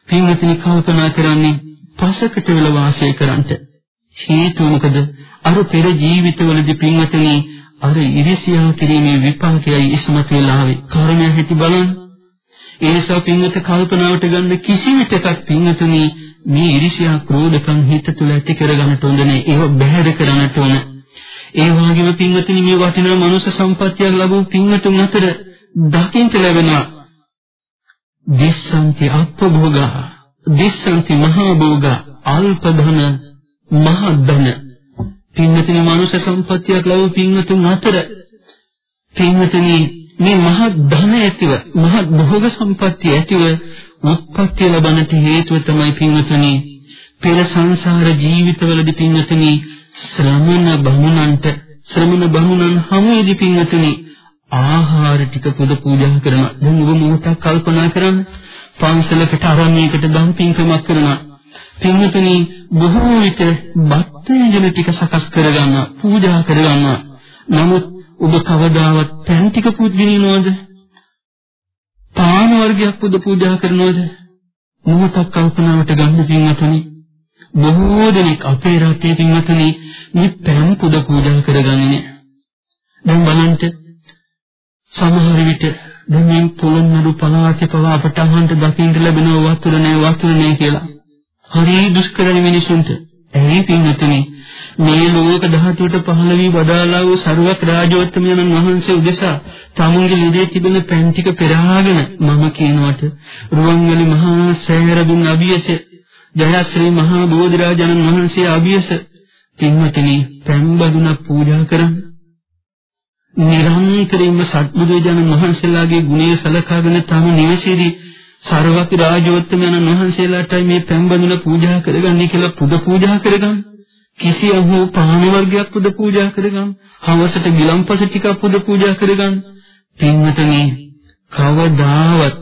පින්වතුනි කල්පනා කරන්නේ පසකට වෙල වාසය කරන්නට. හේතුව මොකද? අර පෙර ජීවිතවලදී පින්වතුනි අර ඉරිසියා කිරීමේ විපාකයයි ඉස්මතු වෙලා ආවේ. කර්මය හිටි බලන්න. ඒ නිසා පින්වත කල්පනාවට ගන්න කිසි විටකක් පින්වතුනි මේ ඉරිසියා ක්‍රෝධකම් හිත තුළ ඇති කරගන්නට ඕන නේ. ඒව බැහැර කරන්නට ඕන. ඒ වගේම පින්වතුනි මේ වටිනා මනුෂ්‍ය සම්පත්තියක් ලැබුණු පින්වතුන් අතර දකින්ට ලැබෙනවා දිස්සන්ති අප්පභෝග දිස්සන්ති මහා භෝග අල්ප ධන මහ ධන පින්වතුනි මනුෂ්‍ය සම්පත්තියක් ලැබුණු පින්වතුන් අතර පින්වතුනි මේ මහ ධන ඇතිව මහ භෝග සම්පත්තිය ඇතිව උත්පත්ති ලැබන්නට හේතුව තමයි පින්වතුනි පෙර සංසාර ජීවිතවලදී පින්වතුනි ශ්‍රමණ බමුණන්ට ශ්‍රමණ බමුණන් හැමෝදී පින්වතුනි ආහාර ටික පුද පූජා කරනවා. දැන් ඔබ මොහොතක් කල්පනා කරන්න පන්සලකට අරණයකට දන් පින්කමක් කරනවා. පින්වතුනි බොහෝ විට බත් වේජන ටික සකස් කරගන්නවා පූජා කරගන්නවා. නමුත් ඔබ කවදාවත් පෑන් ටික පුද්ගලිනවද පාන වර්ගයක් පුද පූජා කරනවද මොහොතක් කල්පනාවට ගන්න පින්වතුනි බොහෝ දෙනෙක් අපේ රටේ පින්වතුනි මේ පෑන් පුද පූජා කරගන්නේ නැහැ. දැන් බලන්න සමහර විට දැන් මේ පොළොන්නරු පළාතේ පවා අපට අහන්න දකින්න ලැබෙන වතුර නැහැ වතුර නැහැ කියලා. හරි දුෂ්කර මිනිසුන්ට. ඇයි පින්වතුනි මේ ලෝක ධාතුවට පහළ වී වදාළා වූ සරුවක් රාජෝත්තමයන් වහන්සේ උදෙසා තමුන්ගේ ළිදේ තිබෙන පෑන් ටික පෙරාගෙන මම කියනවට රුවන්වැලි මහා සෑර දුන් අභියසේ ජයශ්‍රී මහා බෝධිරාජාණන් වහන්සේ අභියස පින්වතුනි පෙම්බදුනක් පූජා කරන්න. නිරන්තරයෙන්ම සත්බුදුජාණන් වහන්සේලාගේ ගුණය සලකාගෙන තම නිවසේදී සර්වති රාජෝත්තමයන් වහන්සේලාටයි මේ පෙම්බදුන පූජා කරගන්නේ කියලා පුද පූජා කරගන්න. කිසියම් හෝ පාන වර්ගයක් පුද පූජා කරගන්න. හවසට ගිලම්පස ටිකක් පුද පූජා කරගන්න. පින්වතුනි කවදාවත්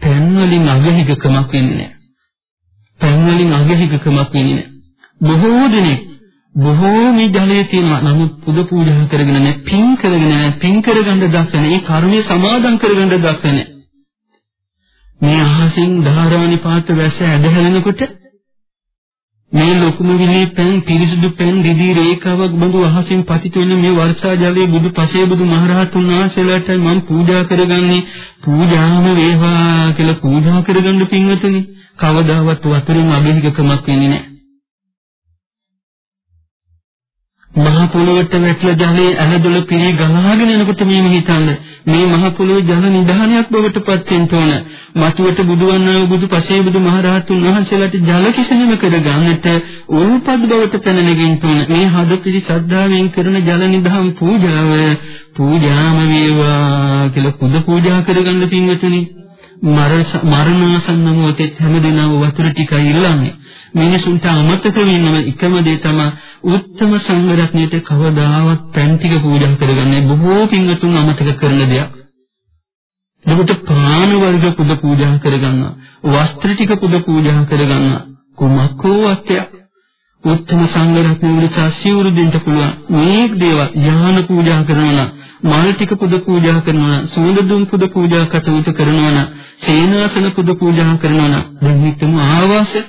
පෙන් වලින් අගහිගකමක් වෙන්නේ නැහැ. පෙන් වලින් අගහිගකමක් වෙන්නේ නැහැ. බොහෝ දෙනෙක් බොහෝ මේ ජලයේ තියෙනවා. නමුත් පුද පූජා කරගෙන නැහැ, පින් කරගෙන නැහැ, පින් කරගන්න දක්ෂ නැහැ. ඒ කර්මයේ සමාදන් කරගන්න දක්ෂ නැහැ. මේ අහසින් ධාරානි පාත වැස්ස ඇදහැලෙනකොට මේ ලොකුම විලී පෙන් පිරිසිදු පෙන් දිදී රේඛාවක් බඳු අහසින් පතිත වෙන මේ වර්ෂා ජලයේ බුදු පසේ බුදු මහරහතුන් වහන්සේලාට මම පූජා කරගන්නේ පූජාම වේවා කියලා පූජා කරගන්න පින්වතුනි. කවදාවත් වතුරින් අභිහිකකමක් වෙන්නේ නැහැ. මහ පොළොවට වැටලා ජලයේ ඇලදොල පිරී ගලාගෙන යනකොට මේ හිතන්න මේ මහ පොළොවේ ජල නිධානයක් බවට පත් වෙන්න ඕන. මතුවට බුදුවන්නා වූ බුදු පසේ බුදු මහරහතුන් වහන්සේලාට ජල කිසෙනම කර ගන්නට උල්පත් බවට පැන නැගින්න ඕන. මේ හද පිරි ශ්‍රද්ධාවෙන් කරන ජල නිධාම් පූජාව පූජාම වේවා කියලා පුද පූජා කරගන්න පින්වතුනි. මරණාසන්න මොහොතේ හැමදෙනාම වතුර ටිකයි ඉල්ලන්නේ. මිනිසුන්ට අමතක වෙනම එකම දේ තමයි උත්තම සංඝරත්නයට කවදාවත් පෑන් ටික පූජා කරගන්නේ බොහෝ පින්වතුන් අමතක කරන දෙයක්. එතකොට ප්‍රාණ වර්ග පුද පූජා කරගන්නවා. වස්ත්‍ර ටික පුද පූජා කරගන්නවා. කුමක්කෝ වත්‍යක්. උත්තම සංඝරත්නය නිසා සිවුරු දෙන්න පුළුවන්. මේ දේවල් යාන පූජා කරනවා මල් ටික පුද පූජා කරනවා සුවඳ දුම් පුද පූජා කටයුතු කරනවා සේනාසන පුද පූජා කරනවා දැන් හිතමු ආවාසය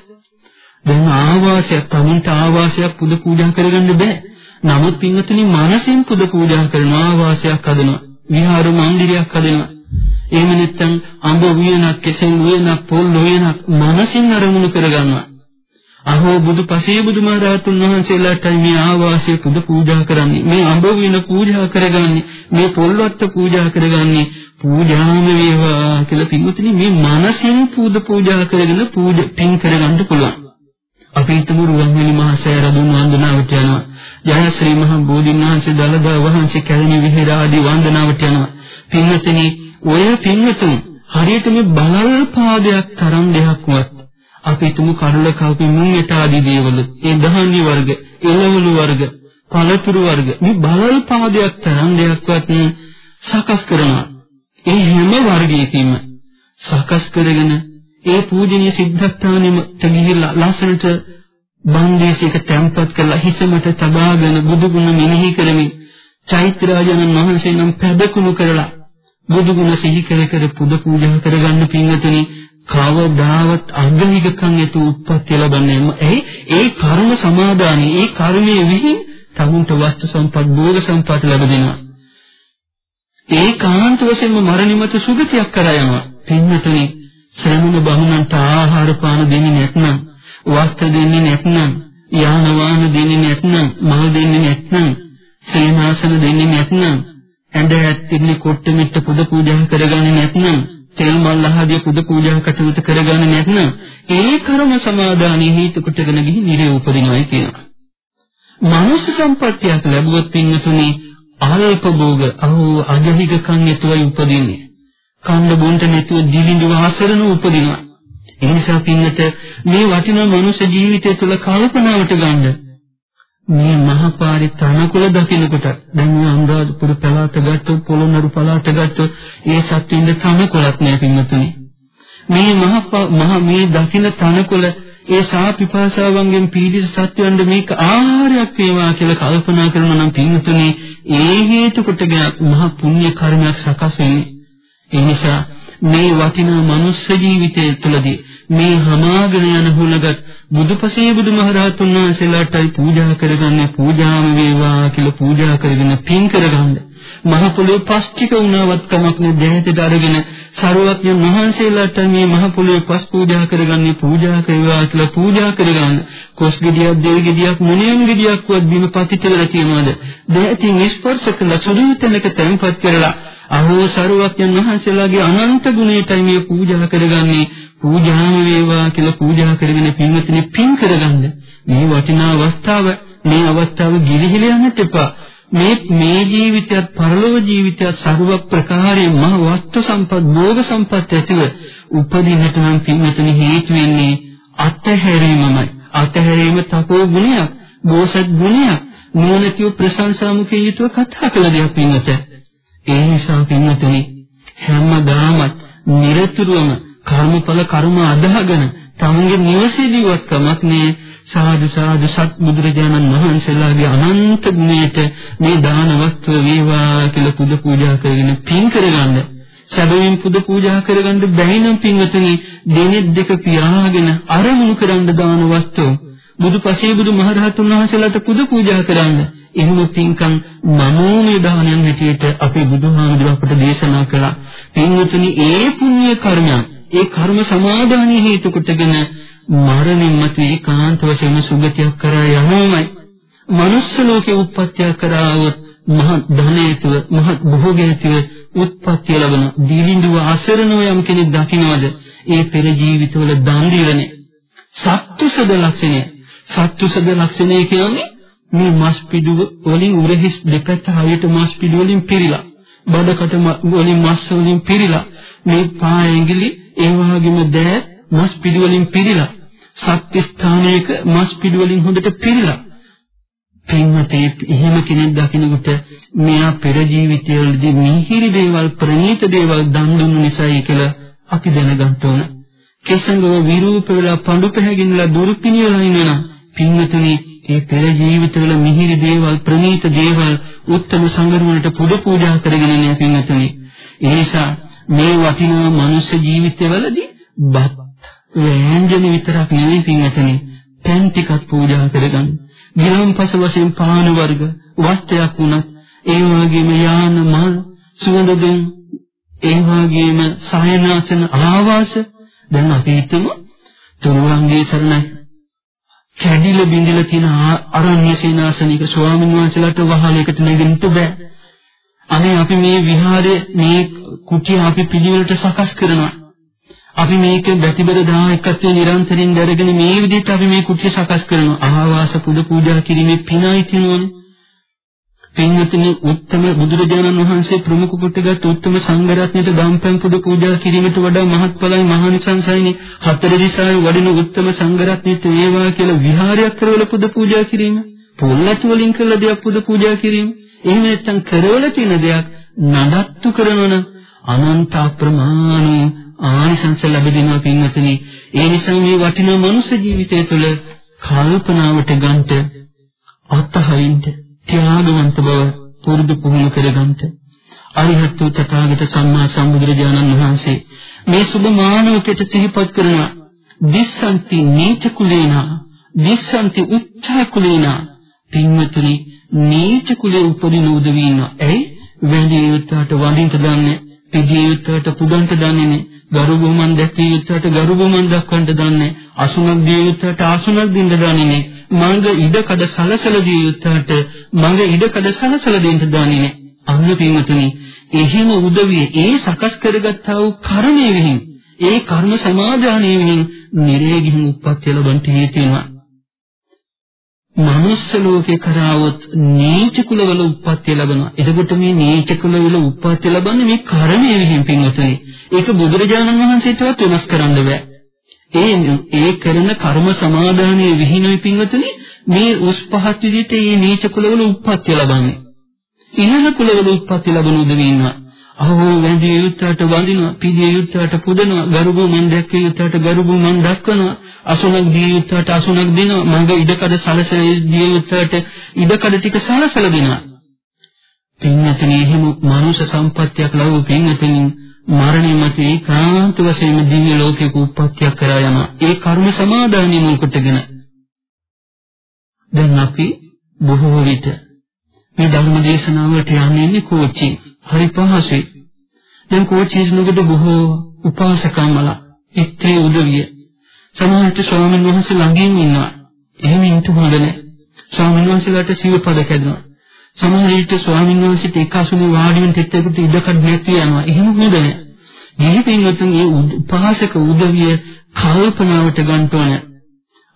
දැන් ආවාසයක් තමුන්ට ආවාසයක් පුද පූජා කරගන්න බෑ. නමුත් පින්වතුනි මානසින් පුද පූජා කරන ආවාසයක් හදනවා. විහාර මන්දිරයක් හදනවා. එහෙම නැත්නම් අඹ උයනක්, කෙසෙල් උයනක්, පොල් උයනක් මානසින් අරමුණු කරගන්නවා. අහෝ බුදු පසේ බුදුමහරහතුන් වහන්සේලාටයි මේ ආවාසය පුද පූජා කරන්නේ. මේ අඹ උයන පූජා කරගන්නේ. මේ පොල්වත්ත පූජා කරගන්නේ. පූජාම වේවා කියලා පින්වතුනි මේ මානසින් පුද පූජා කරගෙන පූජ පින් කරගන්න පුළුවන්. අපි හිතමු රුවන්වැලි මහ සෑය රදුන් වන්දනාවට යනවා. ජයශ්‍රී මහ බෝධින් වහන්සේ දලදා වහන්සේ කැලණි විහෙර ආදී වන්දනාවට යනවා. පින්වතුනි ඔය පින්වතුන් හරියට මේ බලල් පාදයක් තරම් දෙයක්වත් අපි හිතමු කරුල කල්පි මුංගට ආදී දේවල් ඒ දහන්නේ වර්ග, එළවලු වර්ග, පළතුරු වර්ග මේ බලල් පාදයක් තරම් දෙයක්වත් සකස් කරනවා. ඒ හැම වර්ගයකින්ම සකස් කරගෙන ඒ පූජනීය සිද්ධාස්ථානෙම තගිහිලා ලස්සනට බන්දේශයක තැම්පත් කරලා හිසමට තබාගෙන බුදු ගුණ මෙනෙහි කරමින් චෛත්‍යරාජනන් වහන්සේ නම් පැදකුණු කරලා බුදු ගුණ සිහි කර කර පුද පූජා කරගන්න පින්වතුනි කවදාවත් අගනිකකම් ඇතු උත්පත්ති ලැබන්නේ නැහැ. ඒ කර්ම සමාදානයි ඒ කර්මයේ විහිං තමුන්ට වස්තු සම්පත් භෝග සම්පත් ලැබෙනවා. ඒ කාන්ත වශයෙන්ම මරණිමත සුගතියක් කරා යනවා. පින්වතුනි ශ්‍රමණ බහුණන්ට ආහාර පාන දෙන්නේ නැත්නම් වස්ත්‍ර දෙන්නේ නැත්නම් යාන වාහන දෙන්නේ නැත්නම් මල් දෙන්නේ නැත්නම් සේනාසන දෙන්නේ නැත්නම් ඇඳ ඇත්තින්නේ කොට්ට මිට්ට පුද පූජා කරගන්නේ නැත්නම් තෙල් මල් ආදී පුද පූජා කටයුතු කරගන්නේ නැත්නම් ඒ කර්ම සමාදානයේ හේතු කොටගෙන ගිහින් නිරේ උපදිනවයි කියනවා. මනුෂ්‍ය සම්පත්තියක් ලැබුවොත් පින්නතුනේ අල්ප භෝග අහෝ අජහිකකම් ඇතුවයි උපදින්නේ. කන්න බොන්ට නැතුව දිලිඳු ආසරණ උපදිනවා. ඒ නිසා පින්නත මේ වටිනා මනුෂ්‍ය ජීවිතය තුළ කල්පනාවට ගන්න මේ මහපාරි තනකොළ දකින්නකොට දැන් මේ අනුරාධපුර පළාත ගත්තොත් පොළොන්නරු පළාත ගත්තොත් ඒ සත්‍යින්ද තනකොළක් නෑ පින්නතුනි මේ මහ මහ මේ දකින්න තනකොළ ඒ සාපිපාසාවන්ගෙන් පීඩිත සත්‍යයන්ට මේක ආහාරයක් වේවා කියලා කල්පනා කරනවා නම් පින්නතුනි ඒ හේතු කොටගෙන මහ පුණ්‍ය කර්මයක් සකස් වෙන්නේ. ඒ නිසා මේ වටිනා මනුස්ස ජීවිතය තුළදී මේ හමාගෙන යන හුලගත් බුදුපසේ බුදුමහරහතුන් වහන්සේලාටයි පූජා කරගන්නේ පූජාම වේවා කියලා පූජා කරගෙන පින් කරගන්න. මහ පොළොවේ පස් ටික වුණාවත් කමක් නෑ දැහැටට අරගෙන සරුවත්ඥ වහන්සේලාට මේ මහ පොළොවේ පස් පූජා කරගන්නේ පූජා කරේවා කියලා පූජා කරගන්න. කොස් ගෙඩියක් දෙවි ගෙඩියක් මොනියම් ගෙඩියක්වත් බිම පතිත වෙලා තියෙනවද? දැහැටින් ස්පර්ශ කළ සුදු තැනක තැන්පත් කරලා අහෝ සරුවක්යන් වහන්සේලාගේ අනන්ත ගුණයටයි මේ පූජා කරගන්නේ පූජාම වේවා කියලා පූජා කරගෙන පින්වත්නි පින් කරගන්න මේ වටිනා අවස්ථාව මේ අවස්ථාව ගිලිහිල යන්නට එපා මේ මේ ජීවිතයත් පරලොව ජීවිතයත් සරුව ප්‍රකාරයෙන් මහ වස්තු සම්පත් භෝග සම්පත් ඇතිව උපදින්නට නම් පින්වත්නි හේතු වෙන්නේ අත්හැරීමමයි. අත්හැරීම තපෝ ගුණයක් බෝසත් ගුණයක් නුවණතිව ප්‍රශංසාමුඛී යුතුව කතා කළ දෙයක් පින්වත්නි ඒ නිසා පින්වතුනි හැමදාම නිරතුරුවම කර්මඵල කර්ම අදහගෙන තමන්ගේ නිවසේදීවත් කමක් නෑ සාදු සාදු සත් බුදුරජාණන් වහන්සේලාගේ අනන්ත ගුණයට මේ දාන වස්තුව වේවා කියලා පුද පූජා කරගෙන පින් කරගන්න. සැබවින් පුද පූජා කරගන්න බැහැ නම් පින්වතුනි දෙනෙත් දෙක පියාගෙන අරමුණු කරන්න දාන වස්තුව. බුදුපසේ බුදු මහරහතුන් වහන්සේලාට පුද පූජා කරන්න. එහෙම පින්කම් මනෝමය දානයන් හැටියට අපේ බුදුහාමුදුරුවෝ අපට දේශනා කළා. පින්වතුනි ඒ පුණ්‍ය කර්මයන් ඒ කර්ම සමාදානයේ හේතු කොටගෙන මරණින් මතු ඒකාන්ත වශයෙන්ම සුගතියක් කරා යනවාමයි. මනුස්ස ලෝකේ උප්පත්තිය කරාවොත් මහත් ධනයතුව මහත් භෝගයතුව උත්පත්ති ලැබෙන දීවිඳුව අසරණව යම් කෙනෙක් දකින්නවද ඒ පෙර ජීවිතවල දන් දීවනේ සත්තුසද ලක්ෂණය. සත්තුසද ලක්ෂණය කියන්නේ මේ මස් පිඩු වලින් උරහිස් දෙපැත්ත හරියට මස් පිඩු වලින් පිරීලා බඩකට වලින් මස් වලින් පිරීලා මේ පා ඇඟිලි ඒ වගේම දෑ මස් පිඩු වලින් පිරීලා සත්‍ය ස්ථානයක මස් පිඩු වලින් හොඳට පිරීලා පින්වතේ එහෙම කෙනෙක් දකින්නකොට මෙයා පෙර ජීවිතවලදී මිහිරි දේවල් ප්‍රණීත දේවල් දන් දුන්නු නිසායි කියලා අපි දැනගන්න ඕන. කෙසඟව විරූප වෙලා පඳු පැහැගිනලා දුරු පිනියලා ඉන්නවා. පින්වතුනි ඒ පෙර ජීවිතවල මිහිරි දේවල් ප්‍රණීත දේවල් උත්තම සංගරුවනට පුද පූජා කරගෙන ඉන්නේ පින්වතුනි. ඒ නිසා මේ වටිනා මනුෂ්‍ය ජීවිතවලදී බත් වෑංජන විතරක් නෙවෙයි පින්වතුනි. පෙන් ටිකක් පූජා කරගන්න. ගිලම්පස වශයෙන් පාන වර්ග වස්ත්‍රයක් වුණත් ඒ වගේම යාන මල් සුවඳ දුම් ඒ වගේම සායනාසන ආවාස දැන් අපි හිතමු තුරුවන්ගේ සරණයි කැඩිලා බිඳිලා තියෙන අරණ්‍ය සේනාසනික ස්වාමීන් වහන්සේලාට වහලයකට නැගෙන්න බෑ. අනේ අපි මේ විහාරයේ මේ කුටිය අපි පිළිවෙලට සකස් කරනවා. අපි මේක බැතිබර දායකත්වයේ නිරන්තරයෙන් දරගෙන මේ විදිහට අපි මේ කුටිය සකස් කරනවා. ආවාස පුද පූජා කිරීමේ පිනයි තියෙනවනේ. පින්වත්නි උත්තම බුදුරජාණන් වහන්සේ ප්‍රමුඛ කොටගත් උත්තම සංඝරත්නයට දම්පැන් පුද පූජා කිරීමට වඩා මහත්ඵලයි මහානිසංසයිනි හතර දිසාවේ වඩින උත්තම සංඝරත්නයට වේවා කියලා විහාරයක් කරවල පුද පූජා කිරීම පොල්ලතු වලින් කළ දෙයක් පුද පූජා කිරීම එහෙම නැත්නම් කරවල තියෙන දෙයක් නඩත්තු කරනවන අනන්ත ප්‍රමාණ ආනිසංස ලැබෙනවා පින්වත්නි ඒ නිසා මේ වටිනා මනුෂ්‍ය ජීවිතය තුළ කල්පනාවට ගන්නට අත්හරින්න ත්‍යාගවන්ත බව පුරුදු පුහුණු කරගන්න. අරිහත් වූ තථාගත සම්මා සම්බුදුරජාණන් වහන්සේ මේ සුබ මානවකයට සිහිපත් කරනවා දිස්සන්ති නීච කුලේනා දිස්සන්ති උච්චා කුලේනා පින්වතුනි නීච කුලේ උපදින උදවින්න ඇයි වැඳිය යුත්තට වඳින්න දන්නේ පිළිය යුත්තට පුදන්ට දන්නේ නේ ගරු බුමන් දැක්විය යුත්තට ගරු බුමන් දක්වන්න දන්නේ. අසුනක් දිය යුත්තට අසුනක් දෙන්න දන්නේ. නේ මඟ ඉඩකඩ සලසල දිය යුත්තට මඟ ඉඩකඩ සලසල දෙන්න දන්නේ. නේ අන්න පින්වතුනි එහෙම උදවිය ඒ සකස් කරගත්තා වූ කර්මයේ විහිං ඒ කර්ම සමාදානයේ විහිං නිරේ ගිහින් උප්පත්ති ලැබන්ට හේතු වෙනවා. මනුස්ස ලෝකේ කරාවොත් නීච කුලවල උප්පත්ති ලැබෙනවා. එතකොට මේ නීච කුලවල උප්පත්ති ලැබන්නේ මේ කර්මයේ විහිං පින්වතුනි. ඒක බුදුරජාණන් වහන්සේටවත් වෙනස් කරන්න බෑ. ඒ ඒ කරන කර්ම සමාදානයේ විහිණුයි පින්වතුනි මේ උස් පහත් විදිහට මේ නීච කුලවල උප්පත්ති ලැබන්නේ. ඉහළ කුලවල උත්පත්ති ලැබුණු උදවි ඉන්නවා. අහෝ වැඳිය යුත්තට වඳිනවා, පිළිය යුත්තට පුදනවා, ගරුබෝ මන් දැක්විය යුත්තට ගරුබෝ මන් දක්වනවා, අසුනක් දිය යුත්තට අසුනක් දෙනවා, මඟ ඉඩකඩ සලසලා දිය යුත්තට ඉඩකඩ ටික සලසලා දෙනවා. පින්වතුනි එහෙම මනුෂ්‍ය සම්පත්තියක් ලැබු පින්වතුනි මරණය මත ඒකාන්ත වශයෙන්ම දිව්‍ය ලෝකයක උප්පත්තියක් කරා යනවා. ඒ කර්ම සමාදානිය මුල් කොටගෙන දැන් අපි බොහෝ විට මේ ධර්ම දේශනාවලට යන්නේ කෝච්චි. හරි පහසුයි. දැන් කෝච්චි ඉන්නකොට බොහෝ උපාසකම්මල එක්කේ උදවිය. සමහරට ස්වාමීන් වහන්සේ ළඟින් ඉන්නවා. එහෙම ඉන්න හොඳ නැහැ. ස්වාමීන් වහන්සේලාට සිවපද කැඩෙනවා. සමහර විට ස්වාමීන් වහන්සේට එක අසුනේ වාඩි වෙන තෙත්තෙකුට ඉඩකඩ නැති යනවා. එහෙම හොඳ නැහැ. ගිහින් වතුන් ඒ උපාසක උදවිය කල්පනාවට ගන්න ඕන.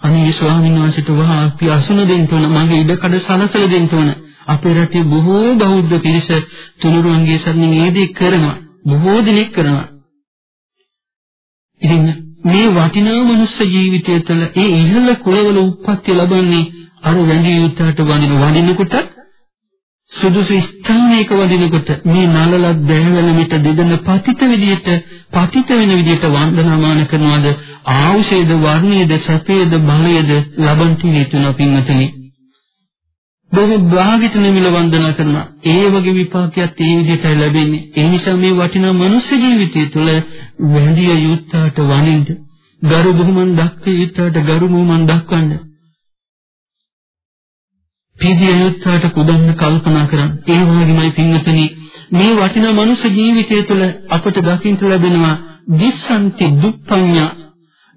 අනේ ස්වාමීන් වහන්සේට වහා අපි අසුන දෙන්න ඕන. මගේ ඉඩකඩ සලසලා දෙන්න ඕන. අපේ රටේ බොහෝ බෞද්ධ පිරිස තුනුරුවන්ගේ සරණින් ඒ දේ කරනවා. බොහෝ දෙනෙක් කරනවා. ඉතින් මේ වටිනා මනුස්ස ජීවිතය තුළ ඒ ඉහළ කුලවල උප්පත්ති ලබන්නේ අර වැඳිය යුත්තට වඳින වඳිනකොට සුදුසු ස්ථානයක වදිනකොට මේ නලලක් දැහැවල මිට දෙදෙන පතිත විදියට පතිත වෙන විදියට වන්දනාමාන කරනවාද ආවුෂේද වර්ණයේද සැපයේද බලයේද ලබන්ති හේතුන පින්වතුනි බොහෝ භාගිත නිමිල වන්දනා කරනවා. ඒ වගේ විපාකයක් ඒ විදිහට ලැබෙන්නේ. ඒ නිසා මේ වටිනා මනුස්ස ජීවිතය තුළ වැඳිය යුත්තට වනින්න, ගරු බුහුමන් දක්විය යුත්තට ගරු බුහුමන් දක්වන්න. පීදිය යුත්තට කුදන්න කල්පනා කරන්න. ඒ වගේමයි පින්වතුනි මේ වටිනා මනුස්ස ජීවිතය තුළ අපට දකින්න ලැබෙනවා දිස්සන්ති දුප්පඤ්ඤා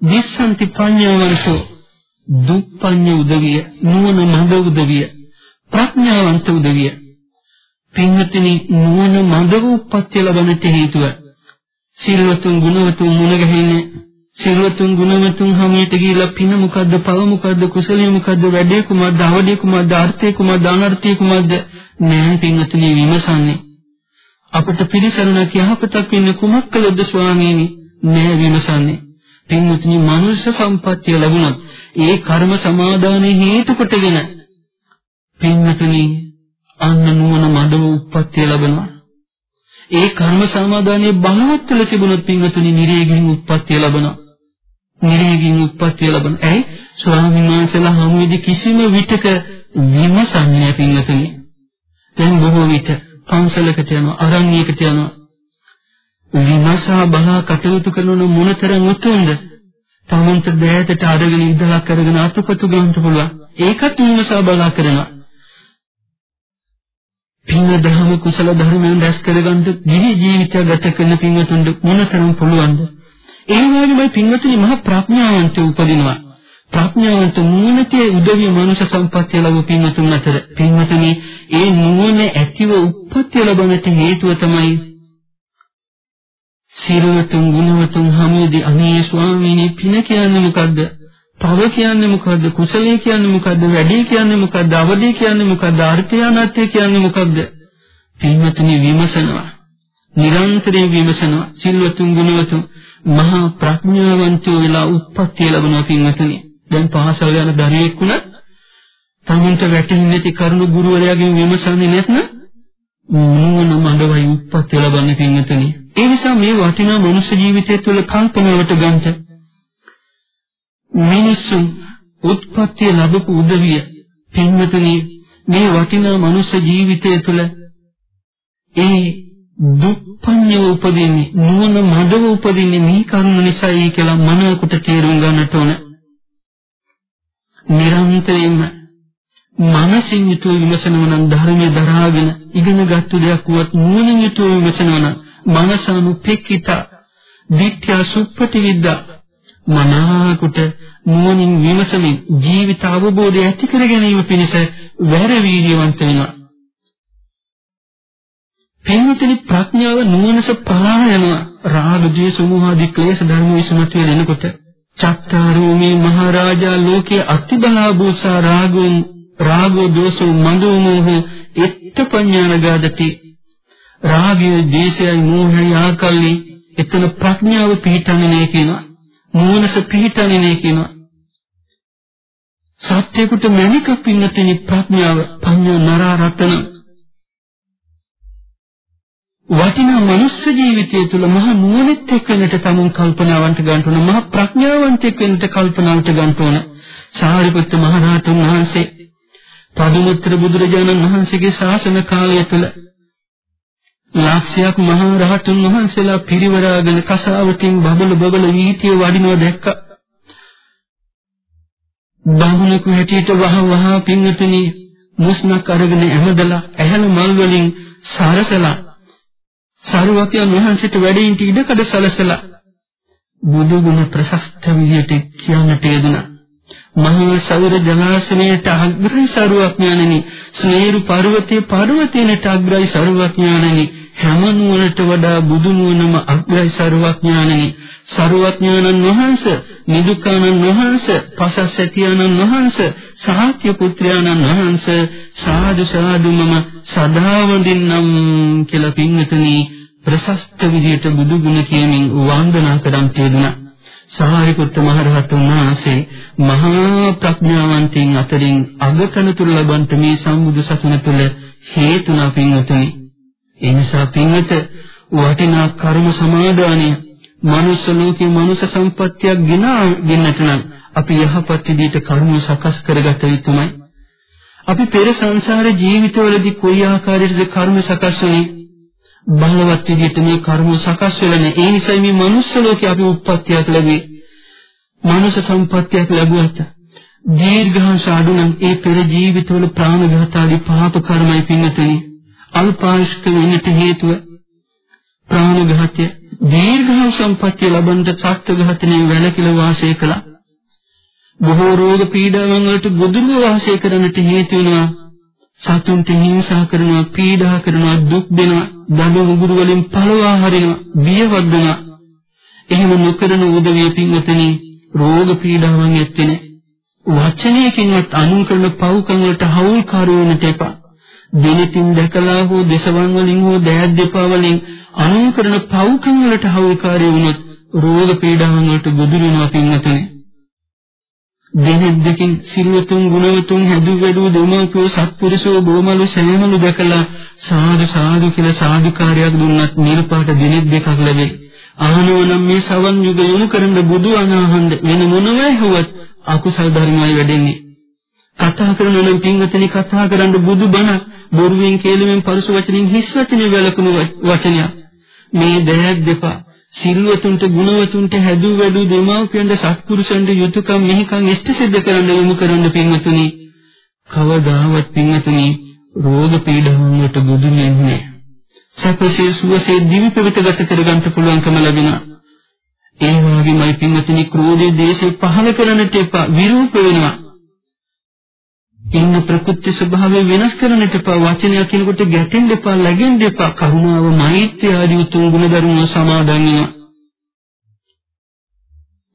දිස්සන්ති පඤ්ඤාවන්තෝ දුප්පඤ්ඤ උදවිය නුවණ මඟ උදවිය ප්‍රඥාවන්ත උදවිය. පින්වත්නි නුවණ මඳව උප්පත්ති ලැබෙන්නට හේතුව සිල්වතුන් ගුණවතුන් මුණ ගැහෙන්නේ සිල්වතුන් ගුණවතුන් හැමයට ගිහිලා පින මොකද්ද පව මොකද්ද කුසලයේ මොකද්ද වැඩේ කුමක්ද අවඩේ කුමක්ද ආර්ථේ කුමක්ද අනර්ථේ කුමක්ද නෑ පින්වත්නි විමසන්නේ. අපට පිළිසරණක් යහපතක් වෙන්න කුමක් කළොත්ද ස්වාමීනි? නෑ විමසන්නේ. පින්වත්නි මනුෂ්‍ය සම්පත්තිය ලැබුණොත් ඒ කර්ම සමාදානයේ හේතු කොටගෙන පින්වතුනි අන්න නුවණ මදව උප්පත්තිය ලැබෙනවා. ඒ කර්ම සමාදානයේ බලවත් වෙලා තිබුණොත් පින්වතුනි නිරේගින් උප්පත්තිය ලැබෙනවා. නිරේගින් උප්පත්තිය ලැබෙන. ඇයි? ස්වාමීන් වහන්සේලා හමුවේදී කිසිම විටක විමසන්නේ පින්වතුනි. දැන් බොහෝ විට පන්සලකට යනවා, අරණ්‍යයකට යනවා. විමසා බලා කටයුතු කරන මොනතරම් උතුම්ද? තමන්ට දෑතට අරගෙන ඉඳලා කරගෙන අතුපතු ගන්න පුළුවන්. ඒකත් විමසා බලා කරනවා. පින් දහම කුසල ධර්මයන් රැස් කරගන්න දිවි ජීවිතය ගත කරන පින්වතුන්ට මොනතරම් පුළුවන්ද? ඒ වගේමයි පින්වතුනි මහ ප්‍රඥාවන්ත උපදිනවා. ප්‍රඥාවන්ත නුවණතේ උදවිය මනුෂ්‍ය සම්පත්තිය ලැබු පින්වතුන් අතර පින්වතුනි ඒ නුවණ ඇතිව උප්පත්තිය ලැබන්නට හේතුව තමයි සිරවතුන් ගුණවතුන් හැමෝදී අනේ ස්වාමීනි පින කියන්නේ මොකද්ද? පව කියන්නේ මොකද්ද? කුසලයේ කියන්නේ මොකද්ද? වැඩි කියන්නේ මොකද්ද? අවදි කියන්නේ මොකද්ද? අර්ථය අනර්ථය කියන්නේ මොකද්ද? පින්වතුනි විමසනවා. නිරන්තරයෙන් විමසනවා. සිල්වතුන් ගුණවතුන් මහා ප්‍රඥාවන්තයෝ වෙලා උත්පත්ති ලැබෙනවා පින්වතුනි. දැන් පාසල් යන දරුවෙක් වුණත් තමන්ට වැටහෙන්නේ නැති කරුණු ගුරුවරයාගෙන් විමසන්නේ නැත්නම් නුවණ මඟවයි උත්පත්ති ලැබන්නේ පින්වතුනි. ඒ නිසා මේ වටිනා මනුෂ්‍ය ජීවිතය තුළ කල්පනාවට ගන්නට මිනිසුන් උත්පත්ති ලැබපු උදවිය පින්වතුනි මේ වටිනා මනුෂ්‍ය ජීවිතය තුළ ඒ දුප්පඤ්ඤව උපදින්නේ නුවණ මදව උපදින්නේ මේ කරුණ නිසායි කියලා මනකට තේරුම් ගන්නට ඕන. නිරන්තරයෙන්ම මනසින් යුතුව විමසනවා නම් ධර්මයේ දරාගෙන ඉගෙනගත්තු දෙයක් වුවත් නුවණින් යුතුව විමසනවා නම් මනසනුපෙක්කිත දිට්ඨ්‍ය සුප්පටි විද්දා මනාකොට නුවණින් විමසමින් ජීවිත අවබෝධය ඇති කර ගැනීම පිණිස වැර වීර්යවන්ත වෙනවා. පින්විතනි ප්‍රඥාව නුවණස පලා යනවා රාග ද්වේෂ මෝහ ආදී ක්ලේශ ධර්ම විසමතිය වෙනකොට චත්තාරෝමේ මහරජා ලෝකේ අතිබලා භූසා රාගෝ රාගෝ දෝෂෝ මන්දෝ මෝහ එත්ත පඤ්ඤානගාදති රාගය ද්වේෂයයි මෝහයයි ආකල්ලි එතන ප්‍රඥාව පිහිටන්නේ නේ කියනවා. නුවණස පිහිටන්නේ නේ කියනවා. සත්‍යකට මැනික පින්නතෙනි ප්‍රඥාව පඤ්ඤා නරා රතන වටිනා මනුස්ස ජීවිතය තුළ මහ නුවණෙත් එක්කෙනට තමුන් කල්පනාවන්ට ගන්න ඕන මහ ප්‍රඥාවන්ත එක්කෙනට කල්පනාවට ගන්න ඕන. සාරිපුත්ත මහ රහතන් වහන්සේ පදුමුත්‍ර බුදුරජාණන් වහන්සේගේ ශාසන කාලය තුළ ලක්ෂයක් මහ රහතන් වහන්සේලා පිරිවරාගෙන කසාවතින් බබල බබල වීතිය වඩිනවා දැක්කා බහුණකු හැටියට වහ වහ පින්වතුනි මුස්නක් අරගෙන ඇමදලා ඇහැල මල් වලින් සරසලා සාරවත්යන් වහන්සේට වැඩින්ට ඉඩකඩ සැලසලා බුදු ගුණ ප්‍රශස්ත විදියට කියන්නට යෙදුණා. මහා සෞර ජලාශනයට අග්‍රයි සරුවඥානනි ස්නේරු පර්වතයේ පර්වතේනට අග්‍රයි සරුවඥානනි හැම නුවණට වඩා බුදු නුවණම අග්‍රයි සරුවඥානනි සරුවඥානන් වහන්සේ නිදුකානන් වහන්සේ පසස්සතියානන් වහන්සේ සාක්‍ය පුත්‍රයාණන් වහන්සේ සාදු සාදු මම සදා වඳින්නම් කියලා පින්වතුනි ප්‍රශස්ත විදියට බුදු ගුණ කියමින් වන්දනා කරන් තියදුනා. සාරිපුත්ත මහ රහතන් වහන්සේ මහා ප්‍රඥාවන්තයින් අතරින් අගතනතුරු ලබන්ට මේ සම්බුදු සසුන තුළ හේතුණා පින්වතුනි. ඒ නිසා පින්වත වටිනා කර්ම සමාදානය මනුෂ්‍ය ලෝකේ මනුෂ්‍ය සම්පත්තියක් ගෙනා ගෙන්නට නම් අපි යහපත් විදිහට කර්ම සකස් කරගත යුතුමයි. අපි පෙර සංසාර ජීවිතවලදී කොයි ආකාරයකද කර්ම සකස් වුනේ? බලවත් විදිහට මේ කර්ම සකස් වෙලා ඒ නිසා මේ මනුස්ස ලෝකේ අපි උප්පත්තියක් ලැබුවේ. මනුෂ්‍ය සම්පත්තියක් ලැබුවට දීර්ඝාස අඩු නම් ඒ පෙර ජීවිතවල ප්‍රාණඝාත ආදී පාප කර්මයි පින්නතනි. අල්පායස්ක වෙන්නට හේතුව ප්‍රාණඝාතය දීර්ඝාස සම්පත්තිය ලබන්නට සත්ත්වඝාතනයේ වැළකීලා වාසය කළා. බොහෝ රෝග පීඩාවන් වලට ගොදුරුව වාසය කරන්නට හේතු වෙනවා. සතුන්ට හිංසා කරනවා, පීඩා කරනවා, දුක් දෙනවා. දඬු මුගුරු වලින් පළවා හරිනවා බියවද්දනවා එහෙම නොකරන උදවිය පින්වතනි රෝග පීඩාවන් ඇත්තේ නැහැ වචනයකින්වත් අනුන් කරන පව්කම් වලට හවුල්කාරී වෙන්නට එපා දිනිතින් දැකලා හෝ දේශවන් වලින් හෝ දෑත් දෙපා වලින් අනුන් කරන පව්කම් වලට හවුල්කාරී වුණොත් රෝග පීඩාවන් වලට ගොදුරු වෙනවා පින්වතනි දෙනෙක් දෙකින් සිල්වතුන් ගුණවතුන් හැදු වැඩු දෙමව්පියෝ සත්පුරුෂෝ බොමලු සෑමලු දැකලා සාදු සාදු කියලා සාදුකාරයක් දුන්නත් නිර්පාට දෙනෙක් දෙකක් ලැබෙයි. ආනවනම් මේ සවන් යුග යොමු කරන බුදු අනාහඳ වෙන මොනවයි හුවත් අකුසල් ධර්මයි වැඩෙන්නේ. කතා කරන නම් පින්වතනි කතා කරන්න බුදු බණ බොරුවෙන් කේලමෙන් පරුස වචනින් හිස් වචනේ වැළකුණු වචනයක්. මේ දහයක් දෙපා. සිල්වතුන්ට ගුණවතුන්ට හැදු වැඩු දෙමාපියන්ට සත්පුරුෂයන්ට යුතුයකම් මෙහිකම් ඉෂ්ට සිද්ධ කරන්න යොමු කරන්න පින්වතුනි. කවදාවත් පින්වතුනි රෝග පීඩාවන්ට බුදු වෙන්නේ සපසේ සුවසේ දිවි පවිත ගත කරගන්න පුළුවන්කම ලැබෙනවා ඒ වගේමයි පින්වතුනි ක්‍රෝධයේ දේශේ පහල කරන්නට එපා. විරූප වෙනවා. ඉන්න ප්‍රකෘති ස්වභාවය වෙනස් කරන්නට එපා වචනයක් කියනකොට ගැටෙන්න එපා läගෙන්න එපා කරුණාව මෛත්‍රිය ආදී උතුම් ගුණ ධර්ම සමාදන් වෙනවා.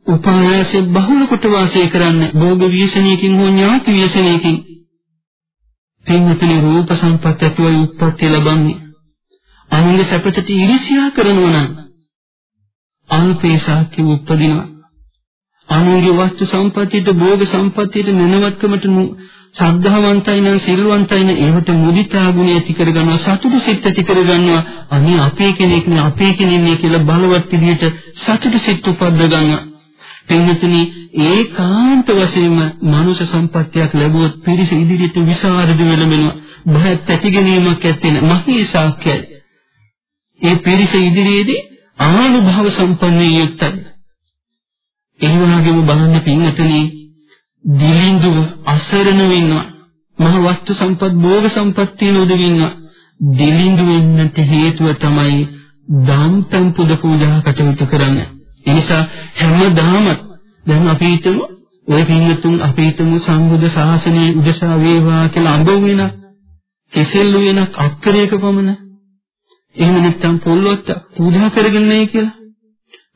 උපායාසයේ බහුල කොට වාසය කරන්න භෝග විශේෂණයකින් හෝ ඥාති විශේෂණයකින් පින්වතුනි රූප සම්පත් ඇතුළේ උත්පත්ති ලබන්නේ. අනුන්ගේ සැපතට ඊර්ෂ්‍යා කරනවා නම් අල්පේ සාක්‍ය උපදිනවා. අනුන්ගේ වස්තු සම්පත්තියට භෝග සම්පත්තියට නැනවත්කමට ශ්‍රද්ධාවන්තයි නම් සිල්වන්තයි නම් ඒවට මුදිතා ගුණය ඇති කරගන්නවා සතුටු සිත් ඇති කරගන්නවා. අනේ අපේ කෙනෙක් නේ අපේ කෙනෙක් නේ කියලා බලවත් විදිහට සතුටු සිත් උපද්ද ගන්නවා. පින්වතුනි ඒකාන්ත වශයෙන්ම මනුෂ්‍ය සම්පත්තියක් ලැබුවොත් පිරිස ඉදිරියට විසරද වෙලෙනවා බහත් ඇති ගැනීමක් ඇත්තේ නැහැ. මහී සාක්‍යයි ඒ පිරිස ඉදිරියේදී ආනුභාව සම්පන්න යුක්තයි. ඒ වගේම බලන්න පින්වතුනි දිලිඳුව අසරණ වෙනවා. මහ වස්තු සම්පත් භෝග සම්පත් තියෙන උදවින්නවා. දිලිඳු වෙන්නට හේතුව තමයි දාම්පම් පුද පූජා කටයුතු කරන්නේ. ඒ නිසා හැමදාම දැන් අපි හිතමු ওই පින්වතුන් අපි හිතමු සම්බුද්ධ ශාසනය උදෙසා වේවා කියලා අඹ වෙන කෙසෙල් වෙන අක්කරයක පමණ එහෙම නැත්නම් පොල්වත්ත පූජා කරගෙන නැහැ කියලා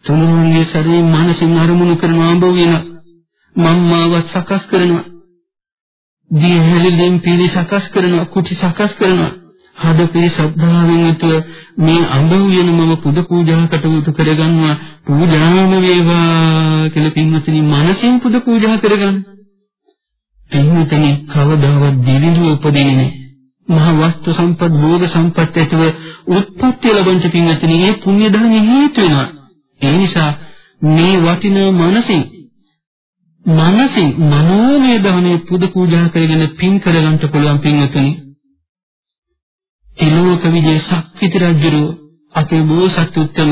තුනුරුන්ගේ ශරීර මානසික අරමුණු කරන අඹ වෙන මම්මාවත් සකස් කරනවා දී හැලෙලින් පිළි සකස් කරනවා කුටි සකස් කරනවා හදපේ ශ්‍රද්ධාවෙන් යුතුව මේ අඹ උයන මම පුද පූජා කටයුතු කරගන්නවා පූජාම වේවා කියලා පින්වතුනි මනසින් පුද පූජා කරගන්න. පින්වතුනි කවදාවත් දිලිඳු උපදින්නේ නැහැ. මහ වස්තු සම්පත් භෝග සම්පත් ඇතුව උත්පත්ති ලැබෙන්න පින්වතුනි මේ පුණ්‍ය ධර්ම හේතු වෙනවා. ඒ නිසා මේ වටිනා මනසින් මනසින් මනෝමය ධර්මයේ පුද පූජා කරගෙන පින් කරගන්න පුළුවන් පින්වතුනි. තිලෝක විජේ ශක්තිති රජුරු අපේ බෝසත් උත්තම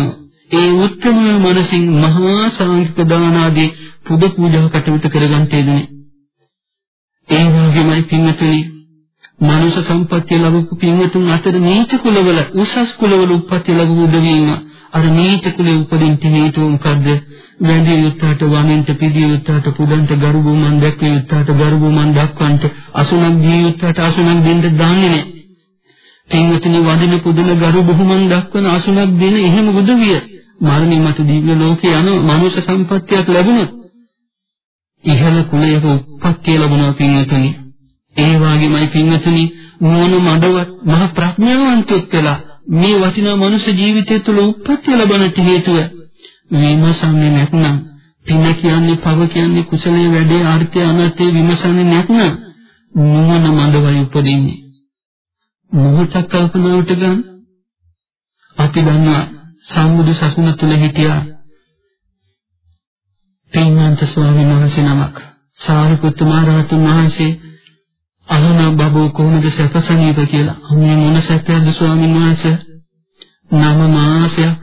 ඒ උත්තම මනසින් මහා සංකප්පදාන ආදී පුද පූජා කටයුතු කරගන්න තේදුනේ ඒ වගේමයි පින්වතුනි මනුෂ්‍ය සම්පත්තිය ලැබපු පින්වතුන් අතර නීච කුලවල උසස් කුලවල උප්පත්ති ලැබු උදවියන් අර නීච කුලේ උපදින්න හේතුව මොකද්ද? වැඳිය යුත්තට වමින්ට පිදිය යුත්තට පුදන්ට ගරු බුමන් දැක්විය යුත්තට ගරු බුමන් දක්වන්ට අසුනක් දිය යුත්තට අසුනක් දෙන්න දන්නේ නැහැ. පින්වතුනි වදින පුදුම ගරු බුහුමන් දක්වන අසුනක් දෙන එහෙම උදවිය මරණින් මතු දිව්‍ය ලෝකේ යන මනුෂ්‍ය සම්පත්තියක් ලැබුණොත් ඉහළ කුලයක උප්පත්තිය ලැබුණා පින්වතුනි. ඒ වගේමයි පින්වතුනි මොන මඩවත් මහ ප්‍රඥාවන්තයෙක් වෙලා මේ වටිනා මනුෂ්‍ය ජීවිතය තුළ උප්පත්තිය ලැබන්නට හේතුව විමසන්නේ නැත්නම් පින කියන්නේ පව කියන්නේ කුසලයේ වැඩේ ආර්ථය අනර්ථය විමසන්නේ නැත්නම් මොන මඩවයි උපදින්නේ. මොහොතක් කල්පනාවට ගන්න. අපි දන්නවා සම්බුදු සසුන තුල හිටියා පින්වන්ත ස්වාමීන් වහන්සේ නමක්. සාරිපුත්ත මහ රහතන් වහන්සේ අහන බබෝ කොහොමද සැපසනීප කියලා. අනේ මොන සැපයක්ද ස්වාමීන් වහන්සේ? නම මාසයක්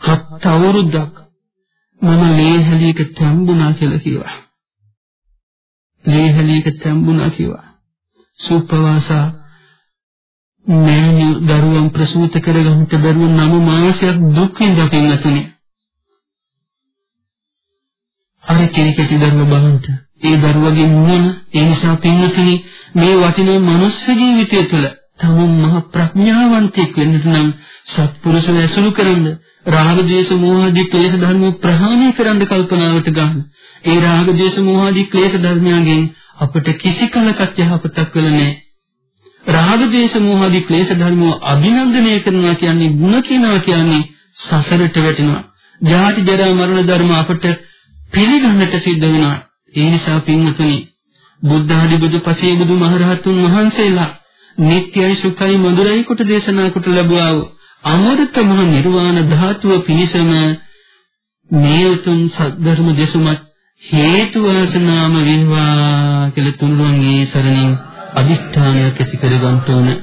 හත් අවුරුද්දක් මම ලේහලියක තැඹුණා කියලා කිව්වා. ලේහලියක තැඹුණා කිව්වා. සුපවාසා මෑණියෝ දරුවන් ප්‍රසූත කරගන්නට බැරුව නම මාසයක් දුක් විඳලා පින්නතුනේ. අර කෙනෙක්ට දරුව බලන්ට ඒ දරුවගේ මොන ඒ නිසා පින්නතුනි මේ වටිනා මනුස්ස ජීවිතය තුළ තමන් මහ ප්‍රඥාවන්තයෙක් වෙන්නට නම් සත්පුරුෂයන් ඇසුරු කරන්ද රාග ద్వේෂ මෝහ ආදී ක්ලේශ ධර්ම ප්‍රහාණය කරන්න කල්පනාවට ගන්න. ඒ රාග ద్వේෂ මෝහ ආදී ක්ලේශ ධර්මයන්ගෙන් අපට කිසි කලකට යහපතක් වෙල නැහැ. රාග ద్వේෂ මෝහ ආදී ක්ලේශ ධර්ම අභිනන්දනය කරනවා කියන්නේ ಗುಣ කියනවා කියන්නේ සසරට වැටෙනවා. ජාති ජරා මරණ ධර්ම අපට පිළිගන්නට සිද්ධ වෙනවා. ඒ නිසා පින්වතුනි බුද්ධ ආදී බුදු පසේ බුදු මහරහතුන් වහන්සේලා නිට්ටයයි සුඛයි මధుරයි කොට දේශනා කොට ලැබුවා වූ අමෘත මහ නිර්වාණ ධාතුව පිණිසම මේ උතුම් සද්ධර්ම දේශමත් හේතු වාසනාම වේවා කියලා තුන්වන්ගේ සරණින් අදිෂ්ඨානයක් ඇති කර ගන්න ඕනේ